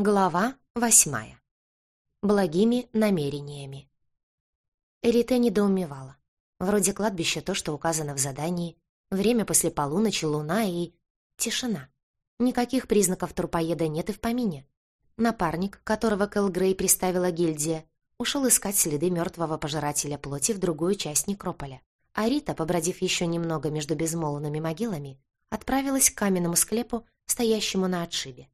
Глава восьмая. Благими намерениями. Эрите недоумевала. Вроде кладбища то, что указано в задании, время после полуночи, луна и... тишина. Никаких признаков трупоеда нет и в помине. Напарник, которого Кэл Грей приставила гильдия, ушел искать следы мертвого пожирателя плоти в другую часть некрополя. А Рита, побродив еще немного между безмолвными могилами, отправилась к каменному склепу, стоящему на отшибе.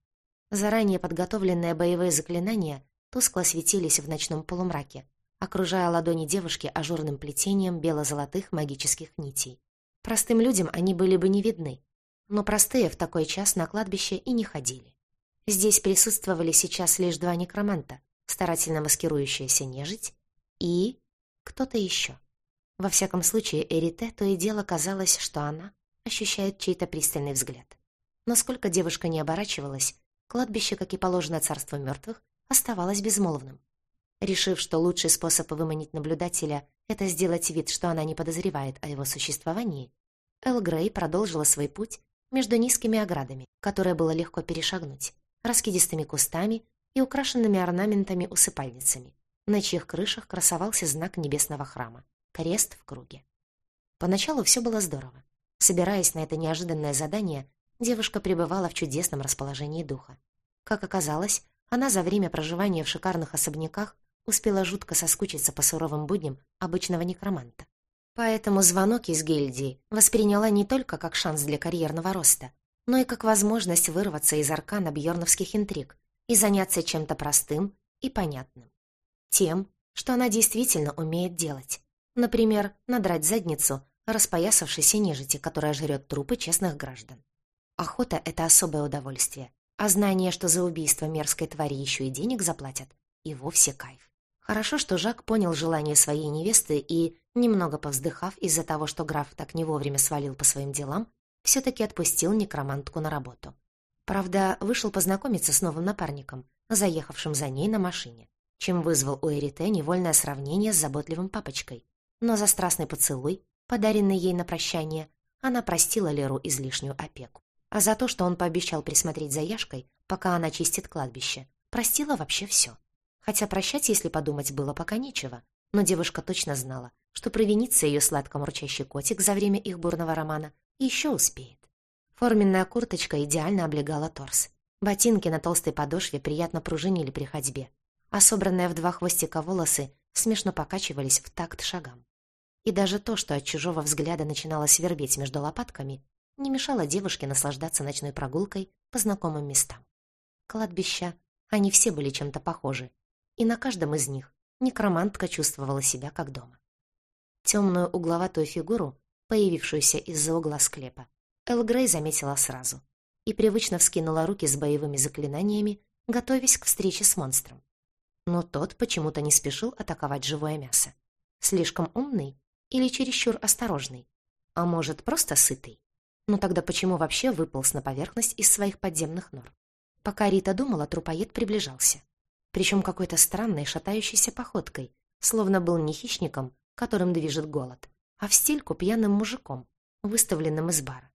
Заранее подготовленные боевые заклинания тускло светились в ночном полумраке, окружая ладони девушки ажурным плетением бело-золотых магических нитей. Простым людям они были бы не видны, но простые в такой час на кладбище и не ходили. Здесь присутствовали сейчас лишь два некроманта, старательно маскирующаяся нежить и... кто-то еще. Во всяком случае, Эрите то и дело казалось, что она ощущает чей-то пристальный взгляд. Насколько девушка не оборачивалась, Кладбище, как и положено царству мертвых, оставалось безмолвным. Решив, что лучший способ выманить наблюдателя — это сделать вид, что она не подозревает о его существовании, Эл Грей продолжила свой путь между низкими оградами, которые было легко перешагнуть, раскидистыми кустами и украшенными орнаментами усыпальницами, на чьих крышах красовался знак небесного храма — крест в круге. Поначалу все было здорово. Собираясь на это неожиданное задание, девушка пребывала в чудесном расположении духа. Как оказалось, она за время проживания в шикарных особняках успела жутко соскучиться по суровым будням обычного некроманта. Поэтому звонок из гильдии восприняла не только как шанс для карьерного роста, но и как возможность вырваться из аркана бьерновских интриг и заняться чем-то простым и понятным. Тем, что она действительно умеет делать. Например, надрать задницу распоясавшейся нежити, которая жрет трупы честных граждан. Охота — это особое удовольствие, а знание, что за убийство мерзкой твари еще и денег заплатят, и вовсе кайф. Хорошо, что Жак понял желание своей невесты и, немного повздыхав из-за того, что граф так не вовремя свалил по своим делам, все-таки отпустил некромантку на работу. Правда, вышел познакомиться с новым напарником, заехавшим за ней на машине, чем вызвал у Эрите невольное сравнение с заботливым папочкой. Но за страстный поцелуй, подаренный ей на прощание, она простила Леру излишнюю опеку. А за то, что он пообещал присмотреть за Яшкой, пока она чистит кладбище, простила вообще все. Хотя прощать, если подумать, было пока нечего. Но девушка точно знала, что провиниться ее сладко мурчащий котик за время их бурного романа еще успеет. Форменная курточка идеально облегала торс. Ботинки на толстой подошве приятно пружинили при ходьбе, а собранные в два хвостика волосы смешно покачивались в такт шагам. И даже то, что от чужого взгляда начинало свербеть между лопатками, не мешало девушке наслаждаться ночной прогулкой по знакомым местам. Кладбища, они все были чем-то похожи, и на каждом из них некромантка чувствовала себя как дома. Темную угловатую фигуру, появившуюся из-за угла склепа, Эл Грей заметила сразу и привычно вскинула руки с боевыми заклинаниями, готовясь к встрече с монстром. Но тот почему-то не спешил атаковать живое мясо. Слишком умный или чересчур осторожный, а может, просто сытый. Но тогда почему вообще выполз на поверхность из своих подземных нор? Пока Рита думала, трупоед приближался. Причем какой-то странной шатающейся походкой, словно был не хищником, которым движет голод, а в стельку пьяным мужиком, выставленным из бара.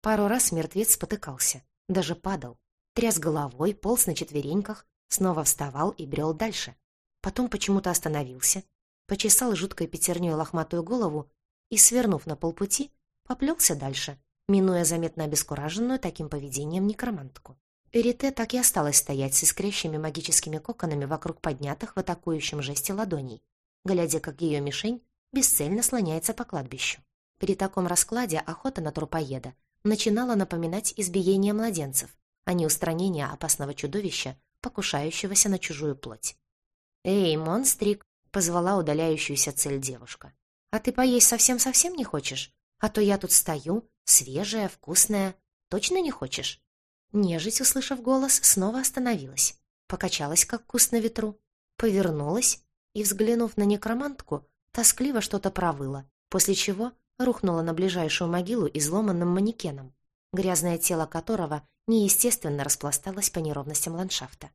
Пару раз мертвец спотыкался, даже падал, тряс головой, полз на четвереньках, снова вставал и брел дальше. Потом почему-то остановился, почесал жуткой пятерней лохматую голову и, свернув на полпути, поплелся дальше, минуя заметно обескураженную таким поведением некромантку. Эрите так и осталась стоять с искрящими магическими коконами вокруг поднятых в атакующем жесте ладоней, глядя, как ее мишень бесцельно слоняется по кладбищу. При таком раскладе охота на трупоеда начинала напоминать избиение младенцев, а не устранение опасного чудовища, покушающегося на чужую плоть. «Эй, монстрик!» — позвала удаляющуюся цель девушка. «А ты поесть совсем-совсем не хочешь? А то я тут стою, свежая, вкусная. Точно не хочешь?» Нежить, услышав голос, снова остановилась, покачалась, как куст на ветру, повернулась и, взглянув на некромантку, тоскливо что-то провыла, после чего рухнула на ближайшую могилу изломанным манекеном, грязное тело которого неестественно распласталось по неровностям ландшафта.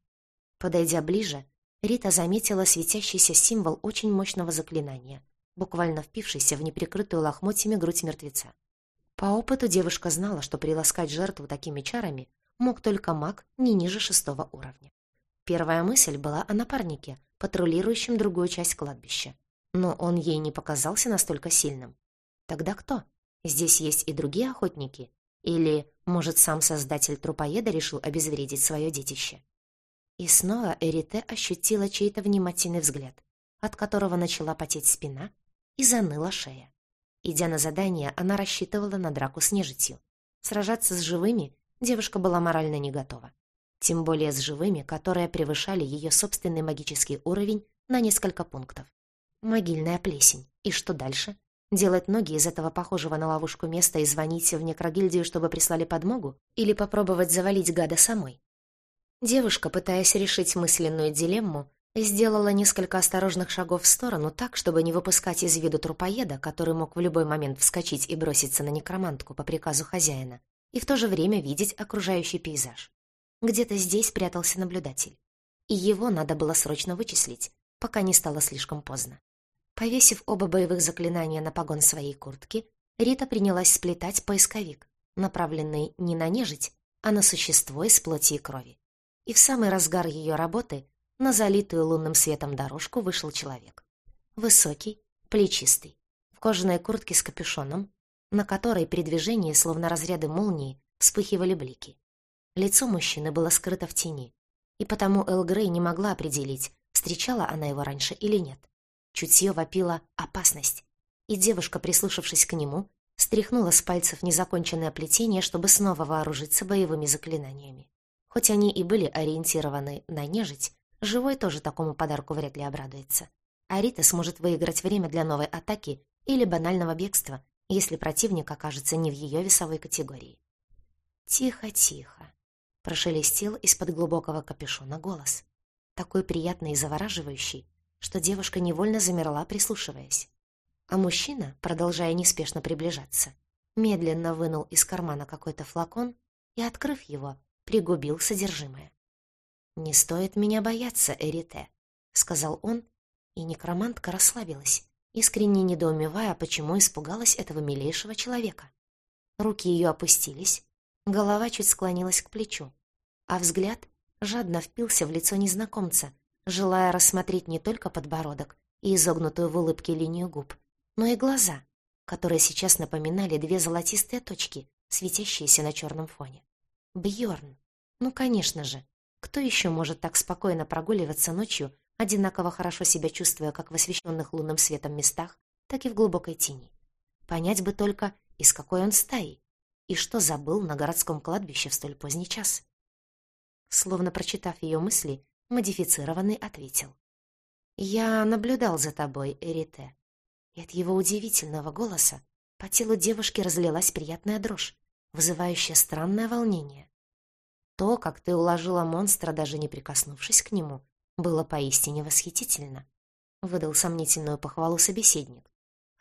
Подойдя ближе, Рита заметила светящийся символ очень мощного заклинания, буквально впившийся в неприкрытую лохмотьями грудь мертвеца. По опыту девушка знала, что приласкать жертву такими чарами мог только маг не ниже шестого уровня. Первая мысль была о напарнике, патрулирующем другую часть кладбища. Но он ей не показался настолько сильным. Тогда кто? Здесь есть и другие охотники? Или, может, сам создатель трупоеда решил обезвредить свое детище? И снова Эрите ощутила чей-то внимательный взгляд, от которого начала потеть спина и заныла шея. Идя на задание, она рассчитывала на драку с нежитью. Сражаться с живыми девушка была морально не готова. Тем более с живыми, которые превышали ее собственный магический уровень на несколько пунктов. Могильная плесень. И что дальше? Делать ноги из этого похожего на ловушку места и звонить в некрогильдию, чтобы прислали подмогу? Или попробовать завалить гада самой? Девушка, пытаясь решить мысленную дилемму, сделала несколько осторожных шагов в сторону так, чтобы не выпускать из виду трупоеда, который мог в любой момент вскочить и броситься на некромантку по приказу хозяина, и в то же время видеть окружающий пейзаж. Где-то здесь прятался наблюдатель. И его надо было срочно вычислить, пока не стало слишком поздно. Повесив оба боевых заклинания на погон своей куртки, Рита принялась сплетать поисковик, направленный не на нежить, а на существо из плоти и крови. И в самый разгар ее работы на залитую лунным светом дорожку вышел человек. Высокий, плечистый, в кожаной куртке с капюшоном, на которой при движении, словно разряды молнии, вспыхивали блики. Лицо мужчины было скрыто в тени, и потому Эл Грей не могла определить, встречала она его раньше или нет. Чутье вопило «опасность», и девушка, прислушавшись к нему, стряхнула с пальцев незаконченное плетение, чтобы снова вооружиться боевыми заклинаниями. Хоть они и были ориентированы на нежить, живой тоже такому подарку вряд ли обрадуется. А Рита сможет выиграть время для новой атаки или банального бегства, если противник окажется не в ее весовой категории. «Тихо, тихо», — прошелестел из-под глубокого капюшона голос. Такой приятный и завораживающий, что девушка невольно замерла, прислушиваясь. А мужчина, продолжая неспешно приближаться, медленно вынул из кармана какой-то флакон и, открыв его, пригубил содержимое. «Не стоит меня бояться, Эрите», — сказал он, и некромантка расслабилась, искренне недоумевая, почему испугалась этого милейшего человека. Руки ее опустились, голова чуть склонилась к плечу, а взгляд жадно впился в лицо незнакомца, желая рассмотреть не только подбородок и изогнутую в улыбке линию губ, но и глаза, которые сейчас напоминали две золотистые точки, светящиеся на черном фоне. Бьорн. Ну, конечно же. Кто еще может так спокойно прогуливаться ночью, одинаково хорошо себя чувствуя как в освещенных лунным светом местах, так и в глубокой тени? Понять бы только, из какой он стаи, и что забыл на городском кладбище в столь поздний час. Словно прочитав ее мысли, Модифицированный ответил. «Я наблюдал за тобой, Эрите». И от его удивительного голоса по телу девушки разлилась приятная дрожь, вызывающая странное волнение. То, как ты уложила монстра, даже не прикоснувшись к нему, было поистине восхитительно. Выдал сомнительную похвалу собеседник.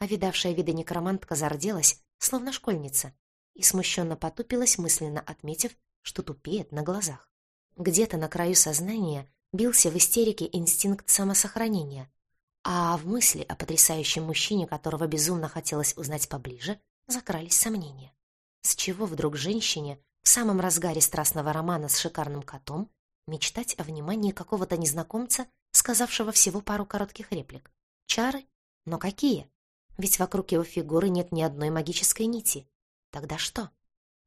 А видавшая виды некромантка зарделась, словно школьница, и смущенно потупилась, мысленно отметив, что тупеет на глазах. Где-то на краю сознания бился в истерике инстинкт самосохранения, а в мысли о потрясающем мужчине, которого безумно хотелось узнать поближе, закрались сомнения. С чего вдруг женщине в самом разгаре страстного романа с шикарным котом мечтать о внимании какого-то незнакомца, сказавшего всего пару коротких реплик? Чары? Но какие? Ведь вокруг его фигуры нет ни одной магической нити. Тогда что?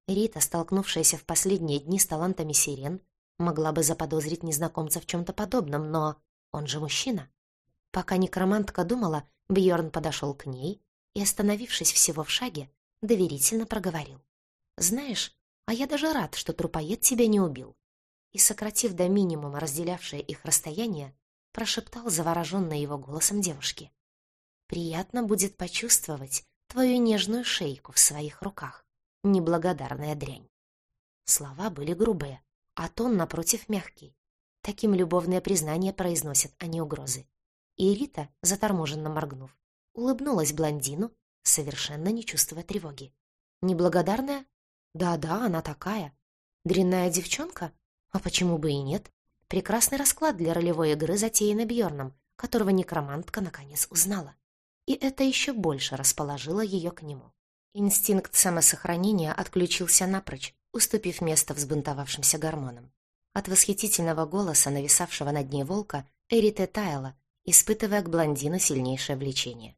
Рита, столкнувшаяся в последние дни с талантами сирен, Могла бы заподозрить незнакомца в чем-то подобном, но он же мужчина. Пока некромантка думала, Бьорн подошел к ней и, остановившись всего в шаге, доверительно проговорил. «Знаешь, а я даже рад, что трупоед тебя не убил». И, сократив до минимума разделявшее их расстояние, прошептал завороженной его голосом девушки. «Приятно будет почувствовать твою нежную шейку в своих руках, неблагодарная дрянь». Слова были грубые, а тон, напротив, мягкий. Таким любовное признание произносят, а не угрозы. И Рита, заторможенно моргнув, улыбнулась блондину, совершенно не чувствуя тревоги. Неблагодарная? Да-да, она такая. Дрянная девчонка? А почему бы и нет? Прекрасный расклад для ролевой игры, затеянный Бьорном, которого некромантка наконец узнала. И это еще больше расположило ее к нему. Инстинкт самосохранения отключился напрочь, уступив место взбунтовавшимся гормонам. От восхитительного голоса, нависавшего над ней волка, Эрите таяла, испытывая к блондину сильнейшее влечение.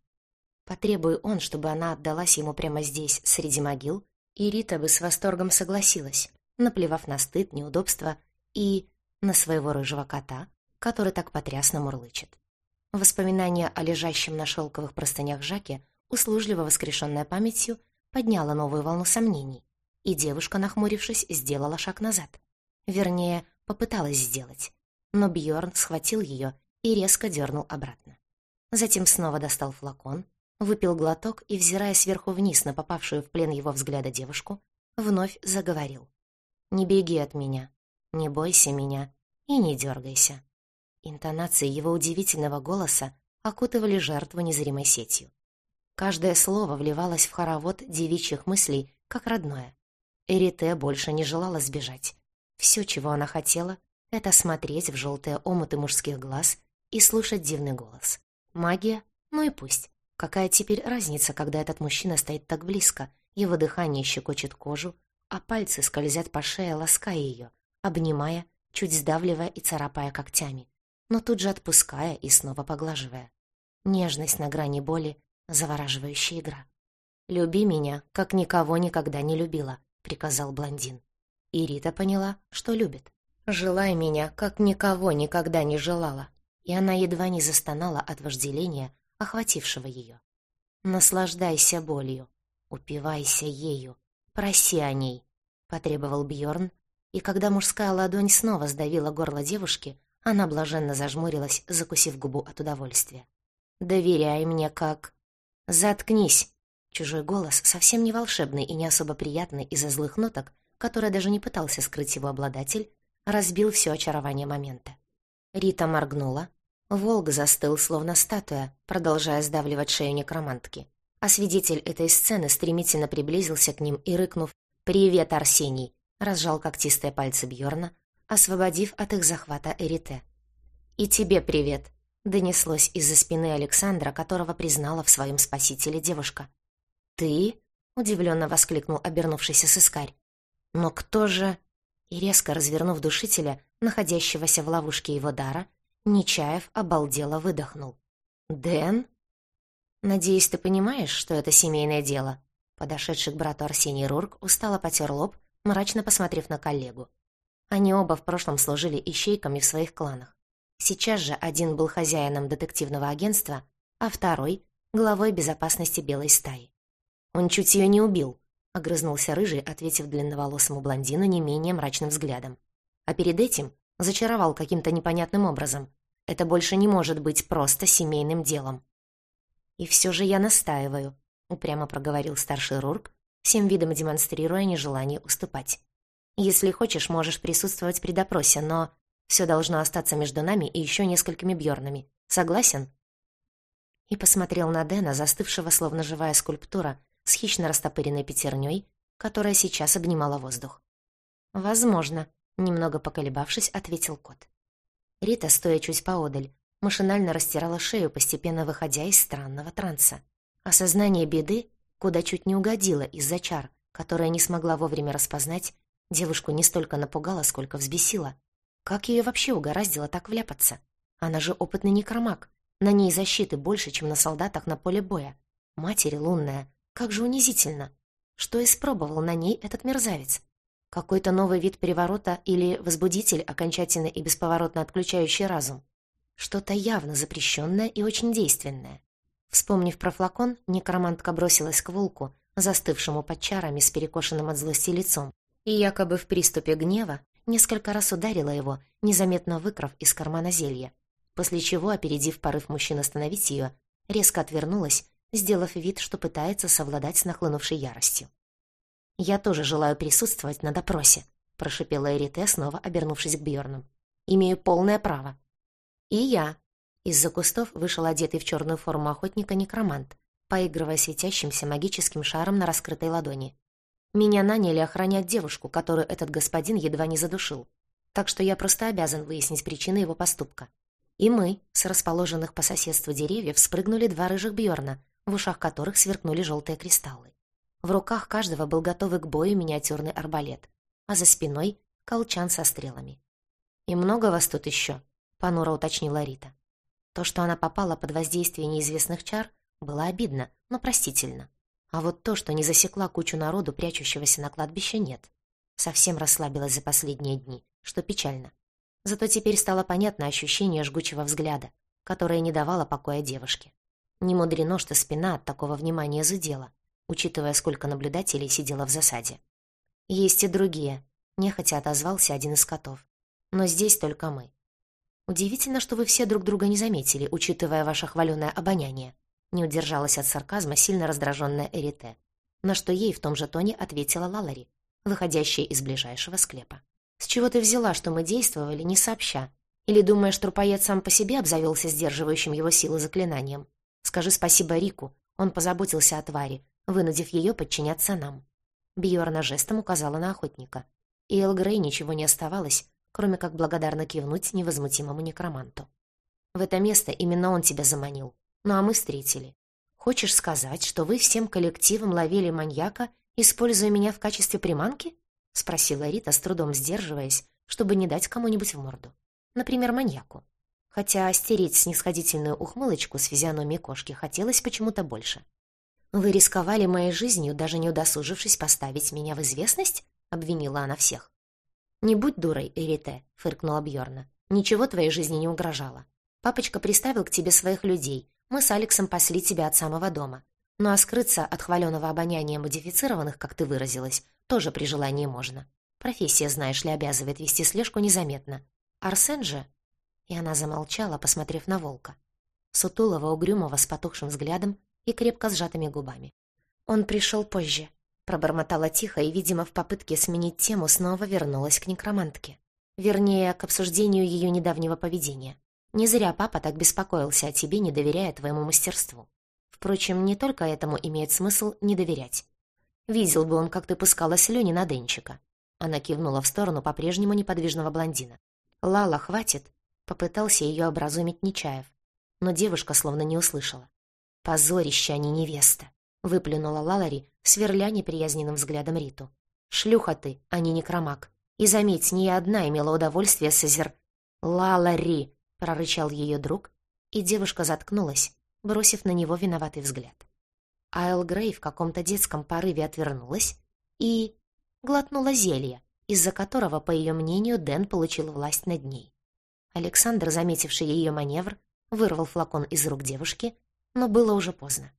Потребуя он, чтобы она отдалась ему прямо здесь, среди могил, и Рита бы с восторгом согласилась, наплевав на стыд, неудобства и на своего рыжего кота, который так потрясно мурлычет. Воспоминание о лежащем на шелковых простынях Жаке, услужливо воскрешенная памятью, подняло новую волну сомнений, и девушка, нахмурившись, сделала шаг назад. Вернее, попыталась сделать, но Бьорн схватил ее и резко дернул обратно. Затем снова достал флакон, выпил глоток и, взирая сверху вниз на попавшую в плен его взгляда девушку, вновь заговорил. «Не беги от меня, не бойся меня и не дергайся». Интонации его удивительного голоса окутывали жертву незримой сетью. Каждое слово вливалось в хоровод девичьих мыслей, как родное. Эрите больше не желала сбежать. Все, чего она хотела, это смотреть в желтые омуты мужских глаз и слушать дивный голос. Магия? Ну и пусть. Какая теперь разница, когда этот мужчина стоит так близко, его дыхание щекочет кожу, а пальцы скользят по шее, лаская ее, обнимая, чуть сдавливая и царапая когтями, но тут же отпуская и снова поглаживая. Нежность на грани боли, завораживающая игра. «Люби меня, как никого никогда не любила», — приказал блондин. И Рита поняла, что любит. «Желай меня, как никого никогда не желала». И она едва не застонала от вожделения, охватившего ее. «Наслаждайся болью, упивайся ею, проси о ней», — потребовал Бьорн, и когда мужская ладонь снова сдавила горло девушки, она блаженно зажмурилась, закусив губу от удовольствия. «Доверяй мне как...» «Заткнись!» Чужой голос, совсем не волшебный и не особо приятный из-за злых ноток, которые даже не пытался скрыть его обладатель, разбил все очарование момента. Рита моргнула, Волк застыл, словно статуя, продолжая сдавливать шею некромантки. А свидетель этой сцены стремительно приблизился к ним и, рыкнув «Привет, Арсений!», разжал когтистые пальцы Бьорна, освободив от их захвата Эрите. «И тебе привет!» — донеслось из-за спины Александра, которого признала в своем спасителе девушка. «Ты?» — удивленно воскликнул обернувшийся сыскарь. «Но кто же...» И резко развернув душителя, находящегося в ловушке его дара, Нечаев обалдело выдохнул. «Дэн?» «Надеюсь, ты понимаешь, что это семейное дело?» Подошедший к брату Арсений Рурк устало потер лоб, мрачно посмотрев на коллегу. Они оба в прошлом служили ищейками в своих кланах. Сейчас же один был хозяином детективного агентства, а второй — главой безопасности белой стаи. «Он чуть ее не убил», — огрызнулся Рыжий, ответив длинноволосому блондину не менее мрачным взглядом. А перед этим зачаровал каким-то непонятным образом. Это больше не может быть просто семейным делом. «И все же я настаиваю», — упрямо проговорил старший Рурк, всем видом демонстрируя нежелание уступать. «Если хочешь, можешь присутствовать при допросе, но все должно остаться между нами и еще несколькими Бьорнами. Согласен?» И посмотрел на Дэна, застывшего, словно живая скульптура, с хищно растопыренной пятерней, которая сейчас обнимала воздух. «Возможно», Немного поколебавшись, ответил кот. Рита, стоя чуть поодаль, машинально растирала шею, постепенно выходя из странного транса. Осознание беды, куда чуть не угодило из-за чар, которая не смогла вовремя распознать, девушку не столько напугала, сколько взбесила. Как ее вообще угораздило так вляпаться? Она же опытный некромаг. На ней защиты больше, чем на солдатах на поле боя. Матери лунная, как же унизительно. Что испробовал на ней этот мерзавец? Какой-то новый вид переворота или возбудитель, окончательно и бесповоротно отключающий разум. Что-то явно запрещенное и очень действенное. Вспомнив про флакон, некромантка бросилась к волку, застывшему под чарами с перекошенным от злости лицом, и якобы в приступе гнева несколько раз ударила его, незаметно выкрав из кармана зелья, после чего, опередив порыв мужчин остановить ее, резко отвернулась, сделав вид, что пытается совладать с нахлынувшей яростью. «Я тоже желаю присутствовать на допросе», — прошипела Эрите, снова обернувшись к Бьорну. «Имею полное право». «И я». Из-за кустов вышел одетый в черную форму охотника некромант, поигрывая светящимся магическим шаром на раскрытой ладони. «Меня наняли охранять девушку, которую этот господин едва не задушил. Так что я просто обязан выяснить причины его поступка». И мы, с расположенных по соседству деревьев, спрыгнули два рыжих Бьорна, в ушах которых сверкнули желтые кристаллы. В руках каждого был готовый к бою миниатюрный арбалет, а за спиной — колчан со стрелами. «И много вас тут еще?» — понуро уточнила Рита. То, что она попала под воздействие неизвестных чар, было обидно, но простительно. А вот то, что не засекла кучу народу, прячущегося на кладбище, нет. Совсем расслабилась за последние дни, что печально. Зато теперь стало понятно ощущение жгучего взгляда, которое не давало покоя девушке. Не мудрено, что спина от такого внимания зудела, учитывая, сколько наблюдателей сидело в засаде. «Есть и другие», — нехотя отозвался один из котов. «Но здесь только мы. Удивительно, что вы все друг друга не заметили, учитывая ваше хваленое обоняние», не удержалась от сарказма сильно раздраженная Эрите, на что ей в том же тоне ответила Лалари, выходящая из ближайшего склепа. «С чего ты взяла, что мы действовали, не сообща? Или думаешь, трупоед сам по себе обзавелся сдерживающим его силы заклинанием? Скажи спасибо Рику, он позаботился о твари, вынудив ее подчиняться нам». Бьорна жестом указала на охотника. И Эл Грей ничего не оставалось, кроме как благодарно кивнуть невозмутимому некроманту. «В это место именно он тебя заманил. Ну а мы встретили. Хочешь сказать, что вы всем коллективом ловили маньяка, используя меня в качестве приманки?» — спросила Рита, с трудом сдерживаясь, чтобы не дать кому-нибудь в морду. Например, маньяку. Хотя стереть снисходительную ухмылочку с физиономии кошки хотелось почему-то больше. «Вы рисковали моей жизнью, даже не удосужившись поставить меня в известность?» — обвинила она всех. «Не будь дурой, Эрите», — фыркнула Бьорна. «Ничего твоей жизни не угрожало. Папочка приставил к тебе своих людей. Мы с Алексом пасли тебя от самого дома. Ну а скрыться от хваленого обоняния модифицированных, как ты выразилась, тоже при желании можно. Профессия, знаешь ли, обязывает вести слежку незаметно. Арсен же...» И она замолчала, посмотрев на волка. Сутулого, угрюмого, с потухшим взглядом и крепко сжатыми губами. «Он пришел позже», — пробормотала тихо и, видимо, в попытке сменить тему, снова вернулась к некромантке. Вернее, к обсуждению ее недавнего поведения. Не зря папа так беспокоился о тебе, не доверяя твоему мастерству. Впрочем, не только этому имеет смысл не доверять. Видел бы он, как ты пускала слюни на Денчика. Она кивнула в сторону по-прежнему неподвижного блондина. «Лала, хватит!» — попытался ее образумить Нечаев. Но девушка словно не услышала. «Позорище, а не невеста!» — выплюнула Лалари, сверля неприязненным взглядом Риту. «Шлюха ты, а не некромаг. И заметь, не я одна имела удовольствие созер...» «Лалари!» прорычал ее друг, и девушка заткнулась, бросив на него виноватый взгляд. Айл Грей в каком-то детском порыве отвернулась и глотнула зелье, из-за которого, по ее мнению, Дэн получил власть над ней. Александр, заметивший ее маневр, вырвал флакон из рук девушки, но было уже поздно.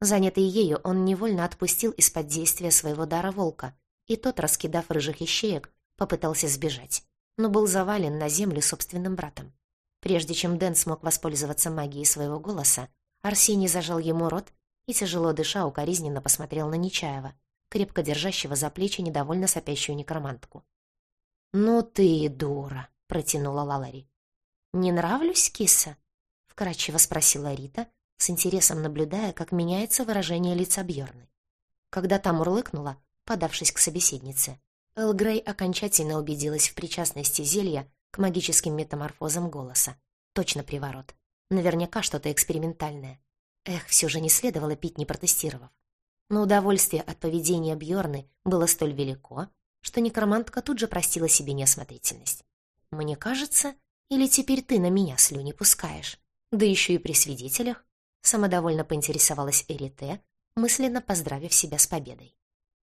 Занятый ею, он невольно отпустил из-под действия своего дара волка, и тот, раскидав рыжих ищеек, попытался сбежать, но был завален на землю собственным братом. Прежде чем Дэн смог воспользоваться магией своего голоса, Арсений зажал ему рот и, тяжело дыша, укоризненно посмотрел на Нечаева, крепко держащего за плечи недовольно сопящую некромантку. «Ну ты дура!» — протянула Лалари. «Не нравлюсь, киса?» — вкратчиво спросила Рита, с интересом наблюдая, как меняется выражение лица Бьорны. Когда та мурлыкнула, подавшись к собеседнице, Эл Грей окончательно убедилась в причастности зелья к магическим метаморфозам голоса. Точно приворот. Наверняка что-то экспериментальное. Эх, все же не следовало пить, не протестировав. Но удовольствие от поведения Бьорны было столь велико, что некромантка тут же простила себе неосмотрительность. «Мне кажется, или теперь ты на меня слюни пускаешь? Да еще и при свидетелях?» Самодовольно поинтересовалась Эрите, мысленно поздравив себя с победой.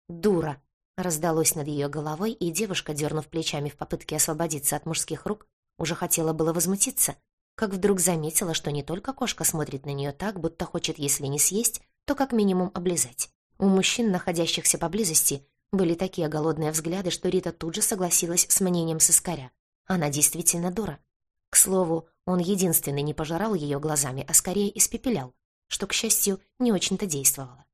«Дура!» Раздалось над ее головой, и девушка, дернув плечами в попытке освободиться от мужских рук, уже хотела было возмутиться, как вдруг заметила, что не только кошка смотрит на нее так, будто хочет, если не съесть, то как минимум облизать. У мужчин, находящихся поблизости, были такие голодные взгляды, что Рита тут же согласилась с мнением сыскаря. Она действительно дура. К слову, он единственный не пожирал ее глазами, а скорее испепелял, что, к счастью, не очень-то действовало.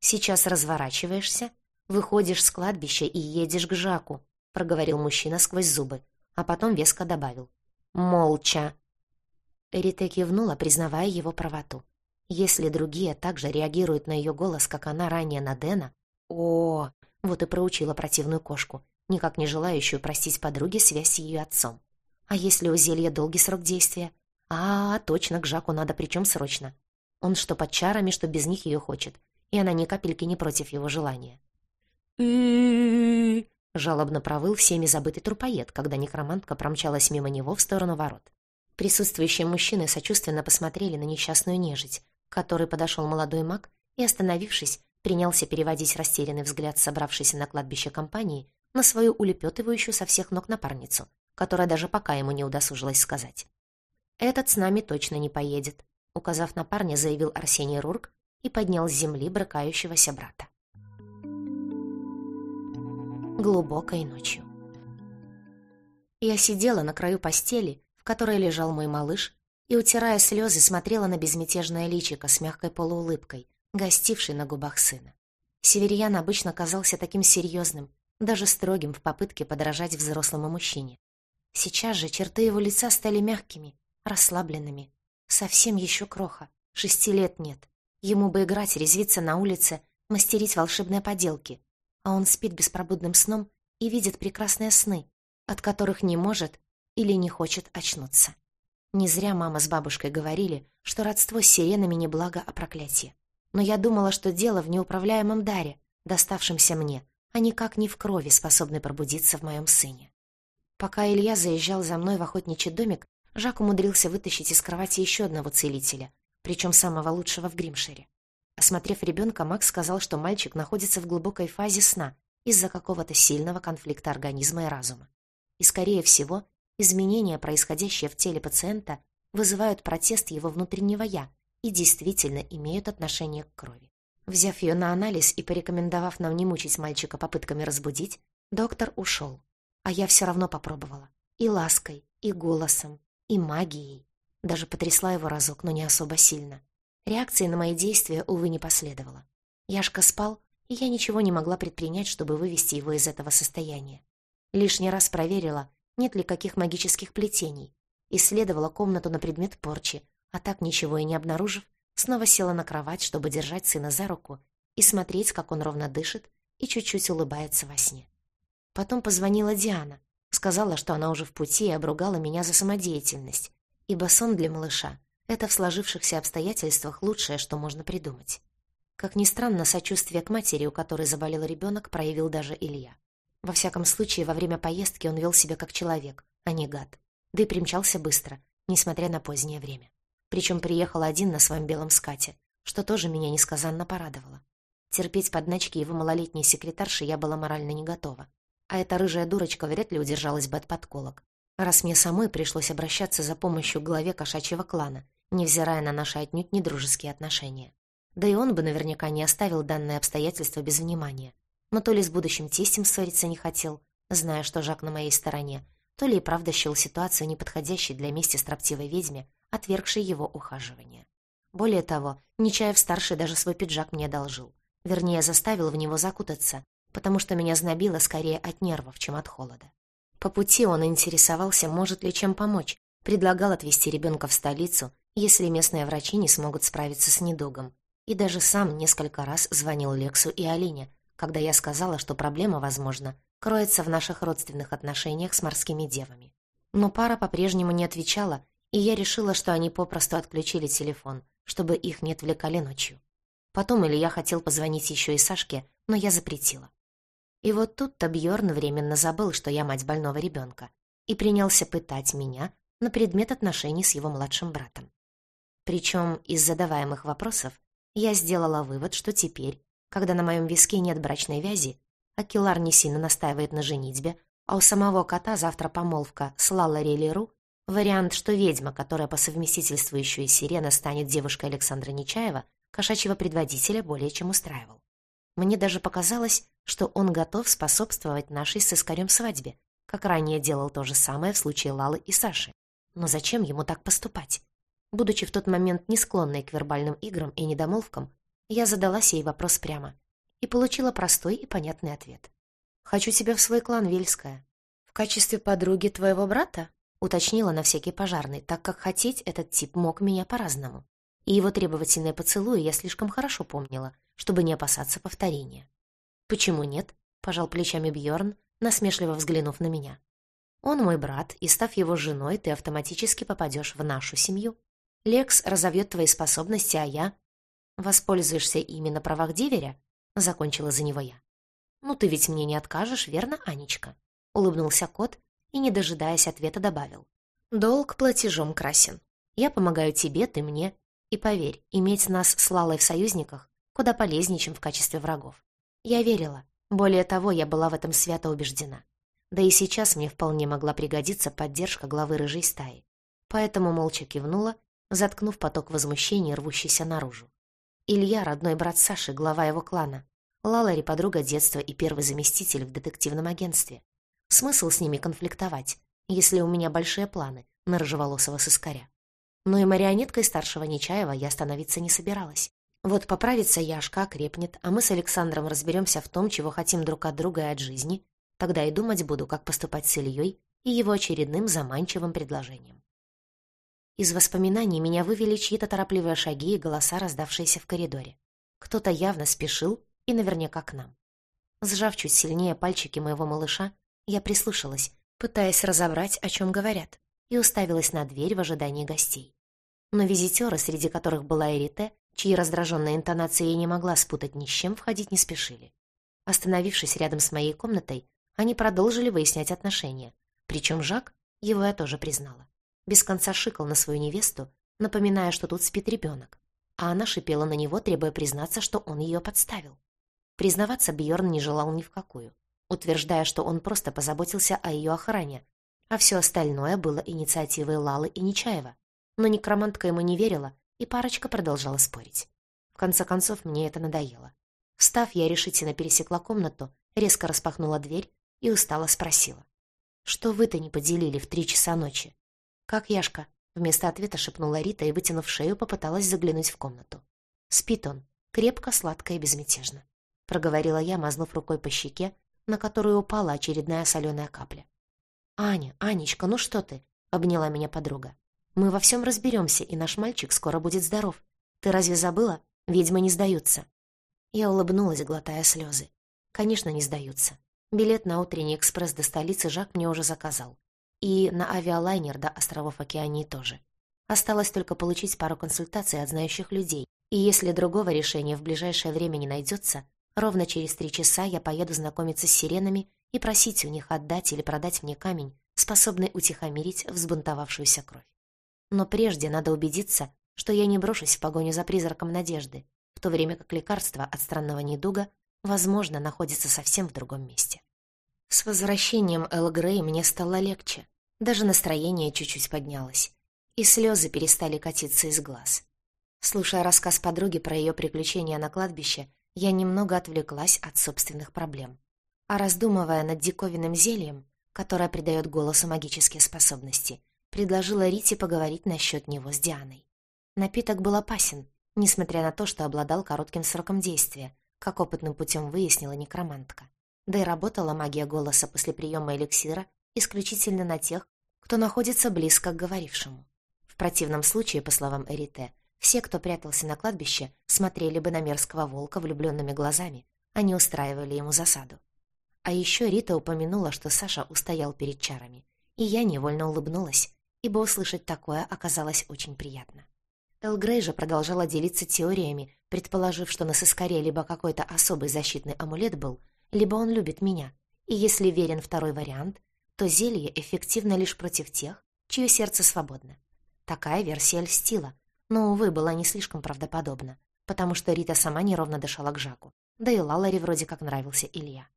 «Сейчас разворачиваешься «Выходишь с кладбища и едешь к Жаку», — проговорил мужчина сквозь зубы, а потом веско добавил. «Молча». Эрита кивнула, признавая его правоту. Если другие также реагируют на ее голос, как она ранее на Дэна, о, вот и проучила противную кошку, никак не желающую простить подруге связь с ее отцом. А если у зелья долгий срок действия? А, точно, к Жаку надо, причем срочно. Он что под чарами, что без них ее хочет, и она ни капельки не против его желания Жалобно провыл всеми забытый трупоед, когда некромантка промчалась мимо него в сторону ворот. Присутствующие мужчины сочувственно посмотрели на несчастную нежить, к которой подошел молодой маг и, остановившись, принялся переводить растерянный взгляд собравшейся на кладбище компании на свою улепетывающую со всех ног напарницу, которая даже пока ему не удосужилась сказать. «Этот с нами точно не поедет», — указав на парня, заявил Арсений Рурк и поднял с земли брыкающегося брата. Глубокой ночью. Я сидела на краю постели, в которой лежал мой малыш, и, утирая слезы, смотрела на безмятежное личико с мягкой полуулыбкой, гостившей на губах сына. Северьян обычно казался таким серьезным, даже строгим в попытке подражать взрослому мужчине. Сейчас же черты его лица стали мягкими, расслабленными. Совсем еще кроха, шести лет нет. Ему бы играть, резвиться на улице, мастерить волшебные поделки. А он спит беспробудным сном и видит прекрасные сны, от которых не может или не хочет очнуться. Не зря мама с бабушкой говорили, что родство с сиренами не благо, а проклятие. Но я думала, что дело в неуправляемом даре, доставшемся мне, а никак не в крови, способной пробудиться в моем сыне. Пока Илья заезжал за мной в охотничий домик, Жак умудрился вытащить из кровати еще одного целителя, причем самого лучшего в Гримшире. Осмотрев ребенка, Макс сказал, что мальчик находится в глубокой фазе сна из-за какого-то сильного конфликта организма и разума. И, скорее всего, Изменения, происходящие в теле пациента, вызывают протест его внутреннего «я» и действительно имеют отношение к крови. Взяв ее на анализ и порекомендовав нам не мучить мальчика попытками разбудить, доктор ушел. А я все равно попробовала. И лаской, и голосом, и магией. Даже потрясла его разок, но не особо сильно. Реакции на мои действия, увы, не последовало. Яшка спал, и я ничего не могла предпринять, чтобы вывести его из этого состояния. Лишний раз проверила, нет ли каких магических плетений. Исследовала комнату на предмет порчи, а так ничего и не обнаружив, снова села на кровать, чтобы держать сына за руку и смотреть, как он ровно дышит и чуть-чуть улыбается во сне. Потом позвонила Диана, сказала, что она уже в пути и обругала меня за самодеятельность, ибо сон для малыша — это в сложившихся обстоятельствах лучшее, что можно придумать. Как ни странно, сочувствие к матери, у которой заболел ребенок, проявил даже Илья. Во всяком случае, во время поездки он вел себя как человек, а не гад. Да и примчался быстро, несмотря на позднее время. Причем приехал один на своем белом скате, что тоже меня несказанно порадовало. Терпеть подначки его малолетней секретарши я была морально не готова. А эта рыжая дурочка вряд ли удержалась бы от подколок. Раз мне самой пришлось обращаться за помощью к главе кошачьего клана, невзирая на наши отнюдь недружеские отношения. Да и он бы наверняка не оставил данное обстоятельство без внимания но то ли с будущим тестем ссориться не хотел, зная, что Жак на моей стороне, то ли и правда счел ситуацию неподходящей для мести строптивой ведьме, отвергшей его ухаживание. Более того, Нечаев-старший даже свой пиджак мне одолжил. Вернее, заставил в него закутаться, потому что меня знобило скорее от нервов, чем от холода. По пути он интересовался, может ли чем помочь, предлагал отвезти ребенка в столицу, если местные врачи не смогут справиться с недугом. И даже сам несколько раз звонил Лексу и Алине, когда я сказала, что проблема, возможно, кроется в наших родственных отношениях с морскими девами. Но пара по-прежнему не отвечала, и я решила, что они попросту отключили телефон, чтобы их не отвлекали ночью. Потом Илья хотел позвонить еще и Сашке, но я запретила. И вот тут-то Бьорн временно забыл, что я мать больного ребенка, и принялся пытать меня на предмет отношений с его младшим братом. Причем из задаваемых вопросов я сделала вывод, что теперь когда на моем виске нет брачной вязи, Акилар не сильно настаивает на женитьбе, а у самого кота завтра помолвка с Лалари Леру, вариант, что ведьма, которая по совместительству еще и сирена, станет девушкой Александра Нечаева, кошачьего предводителя более чем устраивал. Мне даже показалось, что он готов способствовать нашей с Искарем свадьбе, как ранее делал то же самое в случае Лалы и Саши. Но зачем ему так поступать? Будучи в тот момент не склонной к вербальным играм и недомолвкам, я задала сей вопрос прямо и получила простой и понятный ответ. «Хочу тебя в свой клан, Вельская». «В качестве подруги твоего брата?» уточнила на всякий пожарный, так как хотеть этот тип мог меня по-разному. И его требовательные поцелуи я слишком хорошо помнила, чтобы не опасаться повторения. «Почему нет?» — пожал плечами Бьорн, насмешливо взглянув на меня. «Он мой брат, и, став его женой, ты автоматически попадешь в нашу семью. Лекс разовьет твои способности, а я Воспользуешься ими на правах деверя?» — закончила за него я. «Ну ты ведь мне не откажешь, верно, Анечка?» — улыбнулся кот и, не дожидаясь ответа, добавил. «Долг платежом красен. Я помогаю тебе, ты мне. И поверь, иметь нас с Лалой в союзниках куда полезнее, чем в качестве врагов. Я верила. Более того, я была в этом свято убеждена. Да и сейчас мне вполне могла пригодиться поддержка главы рыжей стаи. Поэтому молча кивнула, заткнув поток возмущения, рвущийся наружу. Илья — родной брат Саши, глава его клана. Лалари — подруга детства и первый заместитель в детективном агентстве. Смысл с ними конфликтовать, если у меня большие планы на рыжеволосого сыскаря. Но и марионеткой старшего Нечаева я становиться не собиралась. Вот поправится Яшка, окрепнет, а мы с Александром разберемся в том, чего хотим друг от друга и от жизни, тогда и думать буду, как поступать с Ильей и его очередным заманчивым предложением. Из воспоминаний меня вывели чьи-то торопливые шаги и голоса, раздавшиеся в коридоре. Кто-то явно спешил и наверняка к нам. Сжав чуть сильнее пальчики моего малыша, я прислушалась, пытаясь разобрать, о чем говорят, и уставилась на дверь в ожидании гостей. Но визитеры, среди которых была Эрите, чьи раздраженные интонации я не могла спутать ни с чем, входить не спешили. Остановившись рядом с моей комнатой, они продолжили выяснять отношения. Причем Жак, его я тоже признала, без конца шикал на свою невесту, напоминая, что тут спит ребенок, а она шипела на него, требуя признаться, что он ее подставил. Признаваться Бьорн не желал ни в какую, утверждая, что он просто позаботился о ее охране, а все остальное было инициативой Лалы и Нечаева. Но некромантка ему не верила, и парочка продолжала спорить. В конце концов, мне это надоело. Встав, я решительно пересекла комнату, резко распахнула дверь и устало спросила. «Что вы-то не поделили в три часа ночи?» «Как Яшка?» — вместо ответа шепнула Рита и, вытянув шею, попыталась заглянуть в комнату. «Спит он. Крепко, сладко и безмятежно», — проговорила я, мазнув рукой по щеке, на которую упала очередная соленая капля. «Аня, Анечка, ну что ты?» — обняла меня подруга. Мы во всем разберемся, и наш мальчик скоро будет здоров. Ты разве забыла? Ведьмы не сдаются». Я улыбнулась, глотая слезы. Конечно, не сдаются. Билет на утренний экспресс до столицы Жак мне уже заказал. И на авиалайнер до островов Океании тоже. Осталось только получить пару консультаций от знающих людей. И если другого решения в ближайшее время не найдется, ровно через три часа я поеду знакомиться с сиренами и просить у них отдать или продать мне камень, способный утихомирить взбунтовавшуюся кровь. Но прежде надо убедиться, что я не брошусь в погоню за призраком надежды, в то время как лекарство от странного недуга, возможно, находится совсем в другом месте. С возвращением Эл Грей мне стало легче, даже настроение чуть-чуть поднялось, и слезы перестали катиться из глаз. Слушая рассказ подруги про ее приключения на кладбище, я немного отвлеклась от собственных проблем. А раздумывая над диковинным зельем, которое придает голосу магические способности, предложила Рите поговорить насчет него с Дианой. Напиток был опасен, несмотря на то, что обладал коротким сроком действия, как опытным путем выяснила некромантка. Да и работала магия голоса после приема эликсира исключительно на тех, кто находится близко к говорившему. В противном случае, по словам Эрите, все, кто прятался на кладбище, смотрели бы на мерзкого волка влюбленными глазами, а не устраивали ему засаду. А еще Рита упомянула, что Саша устоял перед чарами, и я невольно улыбнулась, ибо услышать такое оказалось очень приятно. Эл Грей же продолжала делиться теориями, предположив, что на сыскаре либо какой-то особый защитный амулет был, либо он любит меня, и если верен второй вариант, то зелье эффективно лишь против тех, чье сердце свободно. Такая версия льстила, но, увы, была не слишком правдоподобна, потому что Рита сама неровно дышала к Жаку, да и Лаларе вроде как нравился Илья.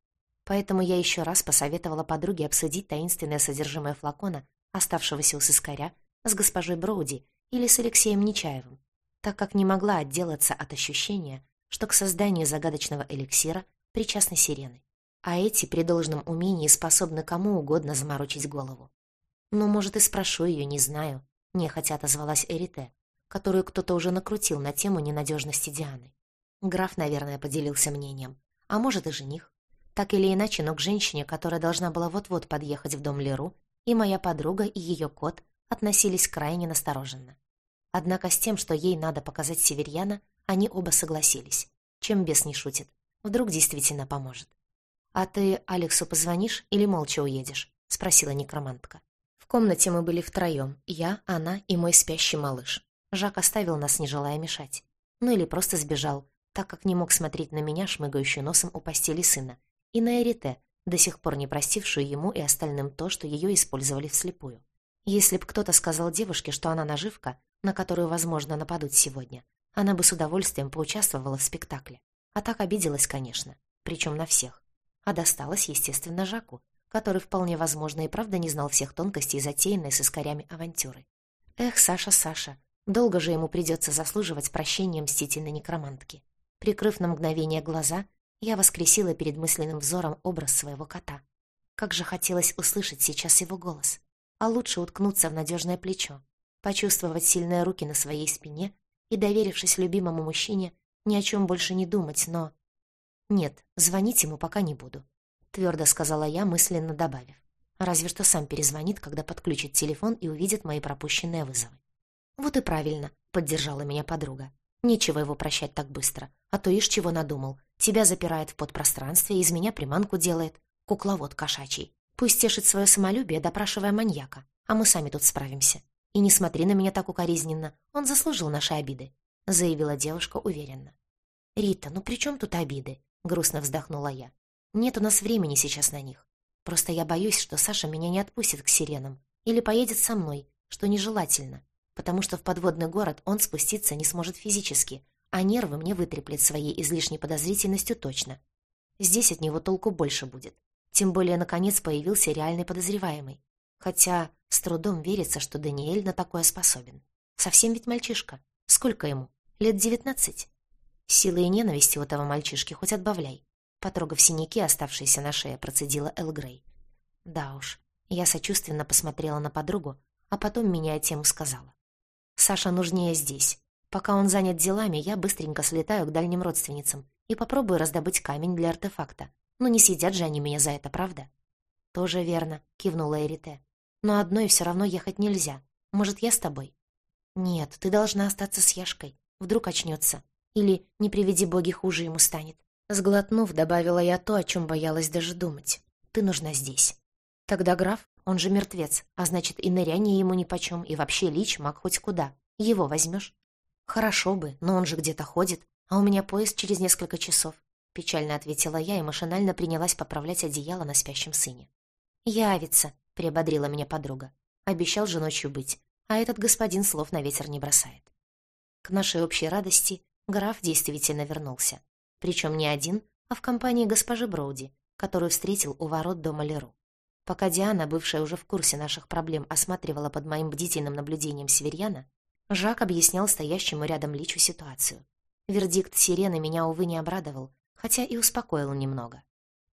Поэтому я еще раз посоветовала подруге обсудить таинственное содержимое флакона оставшегося у сыскаря, с госпожой Броуди или с Алексеем Нечаевым, так как не могла отделаться от ощущения, что к созданию загадочного эликсира причастны сирены, а эти при должном умении способны кому угодно заморочить голову. «Ну, может, и спрошу ее, не знаю», — нехотя отозвалась Эрите, которую кто-то уже накрутил на тему ненадежности Дианы. Граф, наверное, поделился мнением, а может и жених. Так или иначе, но к женщине, которая должна была вот-вот подъехать в дом Леру, и моя подруга, и ее кот относились крайне настороженно. Однако с тем, что ей надо показать северьяна, они оба согласились. Чем бес не шутит. Вдруг действительно поможет. «А ты Алексу позвонишь или молча уедешь?» — спросила некромантка. В комнате мы были втроем. Я, она и мой спящий малыш. Жак оставил нас, не желая мешать. Ну или просто сбежал, так как не мог смотреть на меня, шмыгающую носом у постели сына, и на Эрите, до сих пор не простившую ему и остальным то, что ее использовали вслепую. Если б кто-то сказал девушке, что она наживка, на которую, возможно, нападут сегодня, она бы с удовольствием поучаствовала в спектакле. А так обиделась, конечно, причем на всех. А досталось, естественно, Жаку, который вполне возможно и правда не знал всех тонкостей затеянной с искорями авантюры. Эх, Саша, Саша, долго же ему придется заслуживать прощения мстительной некромантки. Прикрыв на мгновение глаза, я воскресила перед мысленным взором образ своего кота. Как же хотелось услышать сейчас его голос. А лучше уткнуться в надежное плечо, почувствовать сильные руки на своей спине и, доверившись любимому мужчине, ни о чем больше не думать, но... Нет, звонить ему пока не буду. Твердо сказала я, мысленно добавив. Разве что сам перезвонит, когда подключит телефон и увидит мои пропущенные вызовы. «Вот и правильно», — поддержала меня подруга. «Нечего его прощать так быстро, а то ишь чего надумал. Тебя запирает в подпространстве, из меня приманку делает. Кукловод кошачий. Пусть тешит свое самолюбие, допрашивая маньяка, а мы сами тут справимся. И не смотри на меня так укоризненно, он заслужил наши обиды», — заявила девушка уверенно. «Рита, ну при чем тут обиды?» — грустно вздохнула я. «Нет у нас времени сейчас на них. Просто я боюсь, что Саша меня не отпустит к сиренам или поедет со мной, что нежелательно, потому что в подводный город он спуститься не сможет физически, а нервы мне вытреплет своей излишней подозрительностью точно. Здесь от него толку больше будет. Тем более, наконец, появился реальный подозреваемый. Хотя с трудом верится, что Даниэль на такое способен. Совсем ведь мальчишка. Сколько ему? Лет девятнадцать? Силы и ненависти у этого мальчишки хоть отбавляй. Потрогав синяки, оставшиеся на шее, процедила Эл Грей. Да уж, я сочувственно посмотрела на подругу, а потом, меняя тему, сказала. «Саша нужнее здесь. Пока он занят делами, я быстренько слетаю к дальним родственницам и попробую раздобыть камень для артефакта. Ну не сидят же они меня за это, правда?» «Тоже верно», — кивнула Эрите. «Но одной все равно ехать нельзя. Может, я с тобой?» «Нет, ты должна остаться с Яшкой. Вдруг очнется. Или, не приведи боги, хуже ему станет». Сглотнув, добавила я то, о чем боялась даже думать. «Ты нужна здесь». «Тогда граф, он же мертвец, а значит, и ныряние ему нипочем, и вообще лич маг хоть куда. Его возьмешь?» «Хорошо бы, но он же где-то ходит, а у меня поезд через несколько часов», — печально ответила я и машинально принялась поправлять одеяло на спящем сыне. «Явится», — приободрила меня подруга. «Обещал же ночью быть, а этот господин слов на ветер не бросает». К нашей общей радости граф действительно вернулся. Причем не один, а в компании госпожи Броуди, которую встретил у ворот дома Леру. Пока Диана, бывшая уже в курсе наших проблем, осматривала под моим бдительным наблюдением Северьяна, Жак объяснял стоящему рядом Личу ситуацию. Вердикт Сирены меня, увы, не обрадовал, хотя и успокоил немного.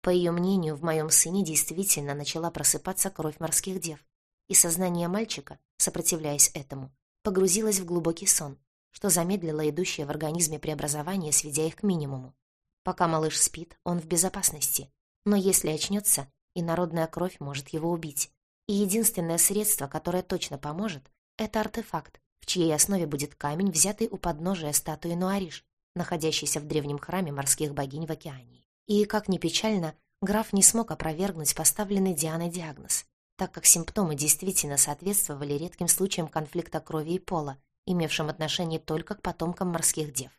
По ее мнению, в моем сыне действительно начала просыпаться кровь морских дев, и сознание мальчика, сопротивляясь этому, погрузилось в глубокий сон, что замедлило идущее в организме преобразование, сведя их к минимуму. Пока малыш спит, он в безопасности, но если очнется, и народная кровь может его убить. И единственное средство, которое точно поможет, это артефакт, в чьей основе будет камень, взятый у подножия статуи Нуариш, находящейся в древнем храме морских богинь в океании. И, как ни печально, граф не смог опровергнуть поставленный Дианой диагноз, так как симптомы действительно соответствовали редким случаям конфликта крови и пола, имевшим отношение только к потомкам морских дев.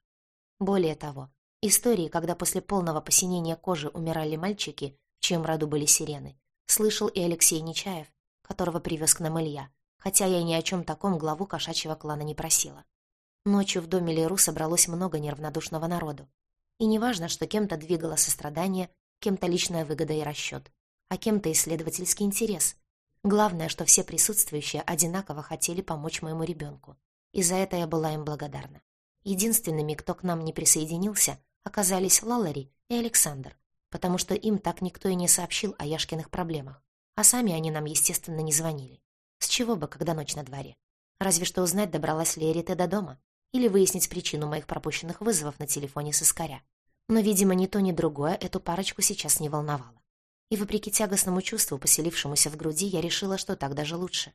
Более того, истории, когда после полного посинения кожи умирали мальчики, в чьем роду были сирены, слышал и Алексей Нечаев, которого привез к нам Илья, хотя я ни о чем таком главу кошачьего клана не просила. Ночью в доме Леру собралось много неравнодушного народу. И неважно, что кем-то двигало сострадание, кем-то личная выгода и расчет, а кем-то исследовательский интерес. Главное, что все присутствующие одинаково хотели помочь моему ребенку. И за это я была им благодарна. Единственными, кто к нам не присоединился, оказались Лалари и Александр, потому что им так никто и не сообщил о Яшкиных проблемах, а сами они нам, естественно, не звонили. С чего бы, когда ночь на дворе? Разве что узнать, добралась ли Эрита до дома, или выяснить причину моих пропущенных вызовов на телефоне с Искаря. Но, видимо, ни то, ни другое эту парочку сейчас не волновало. И вопреки тягостному чувству, поселившемуся в груди, я решила, что так даже лучше.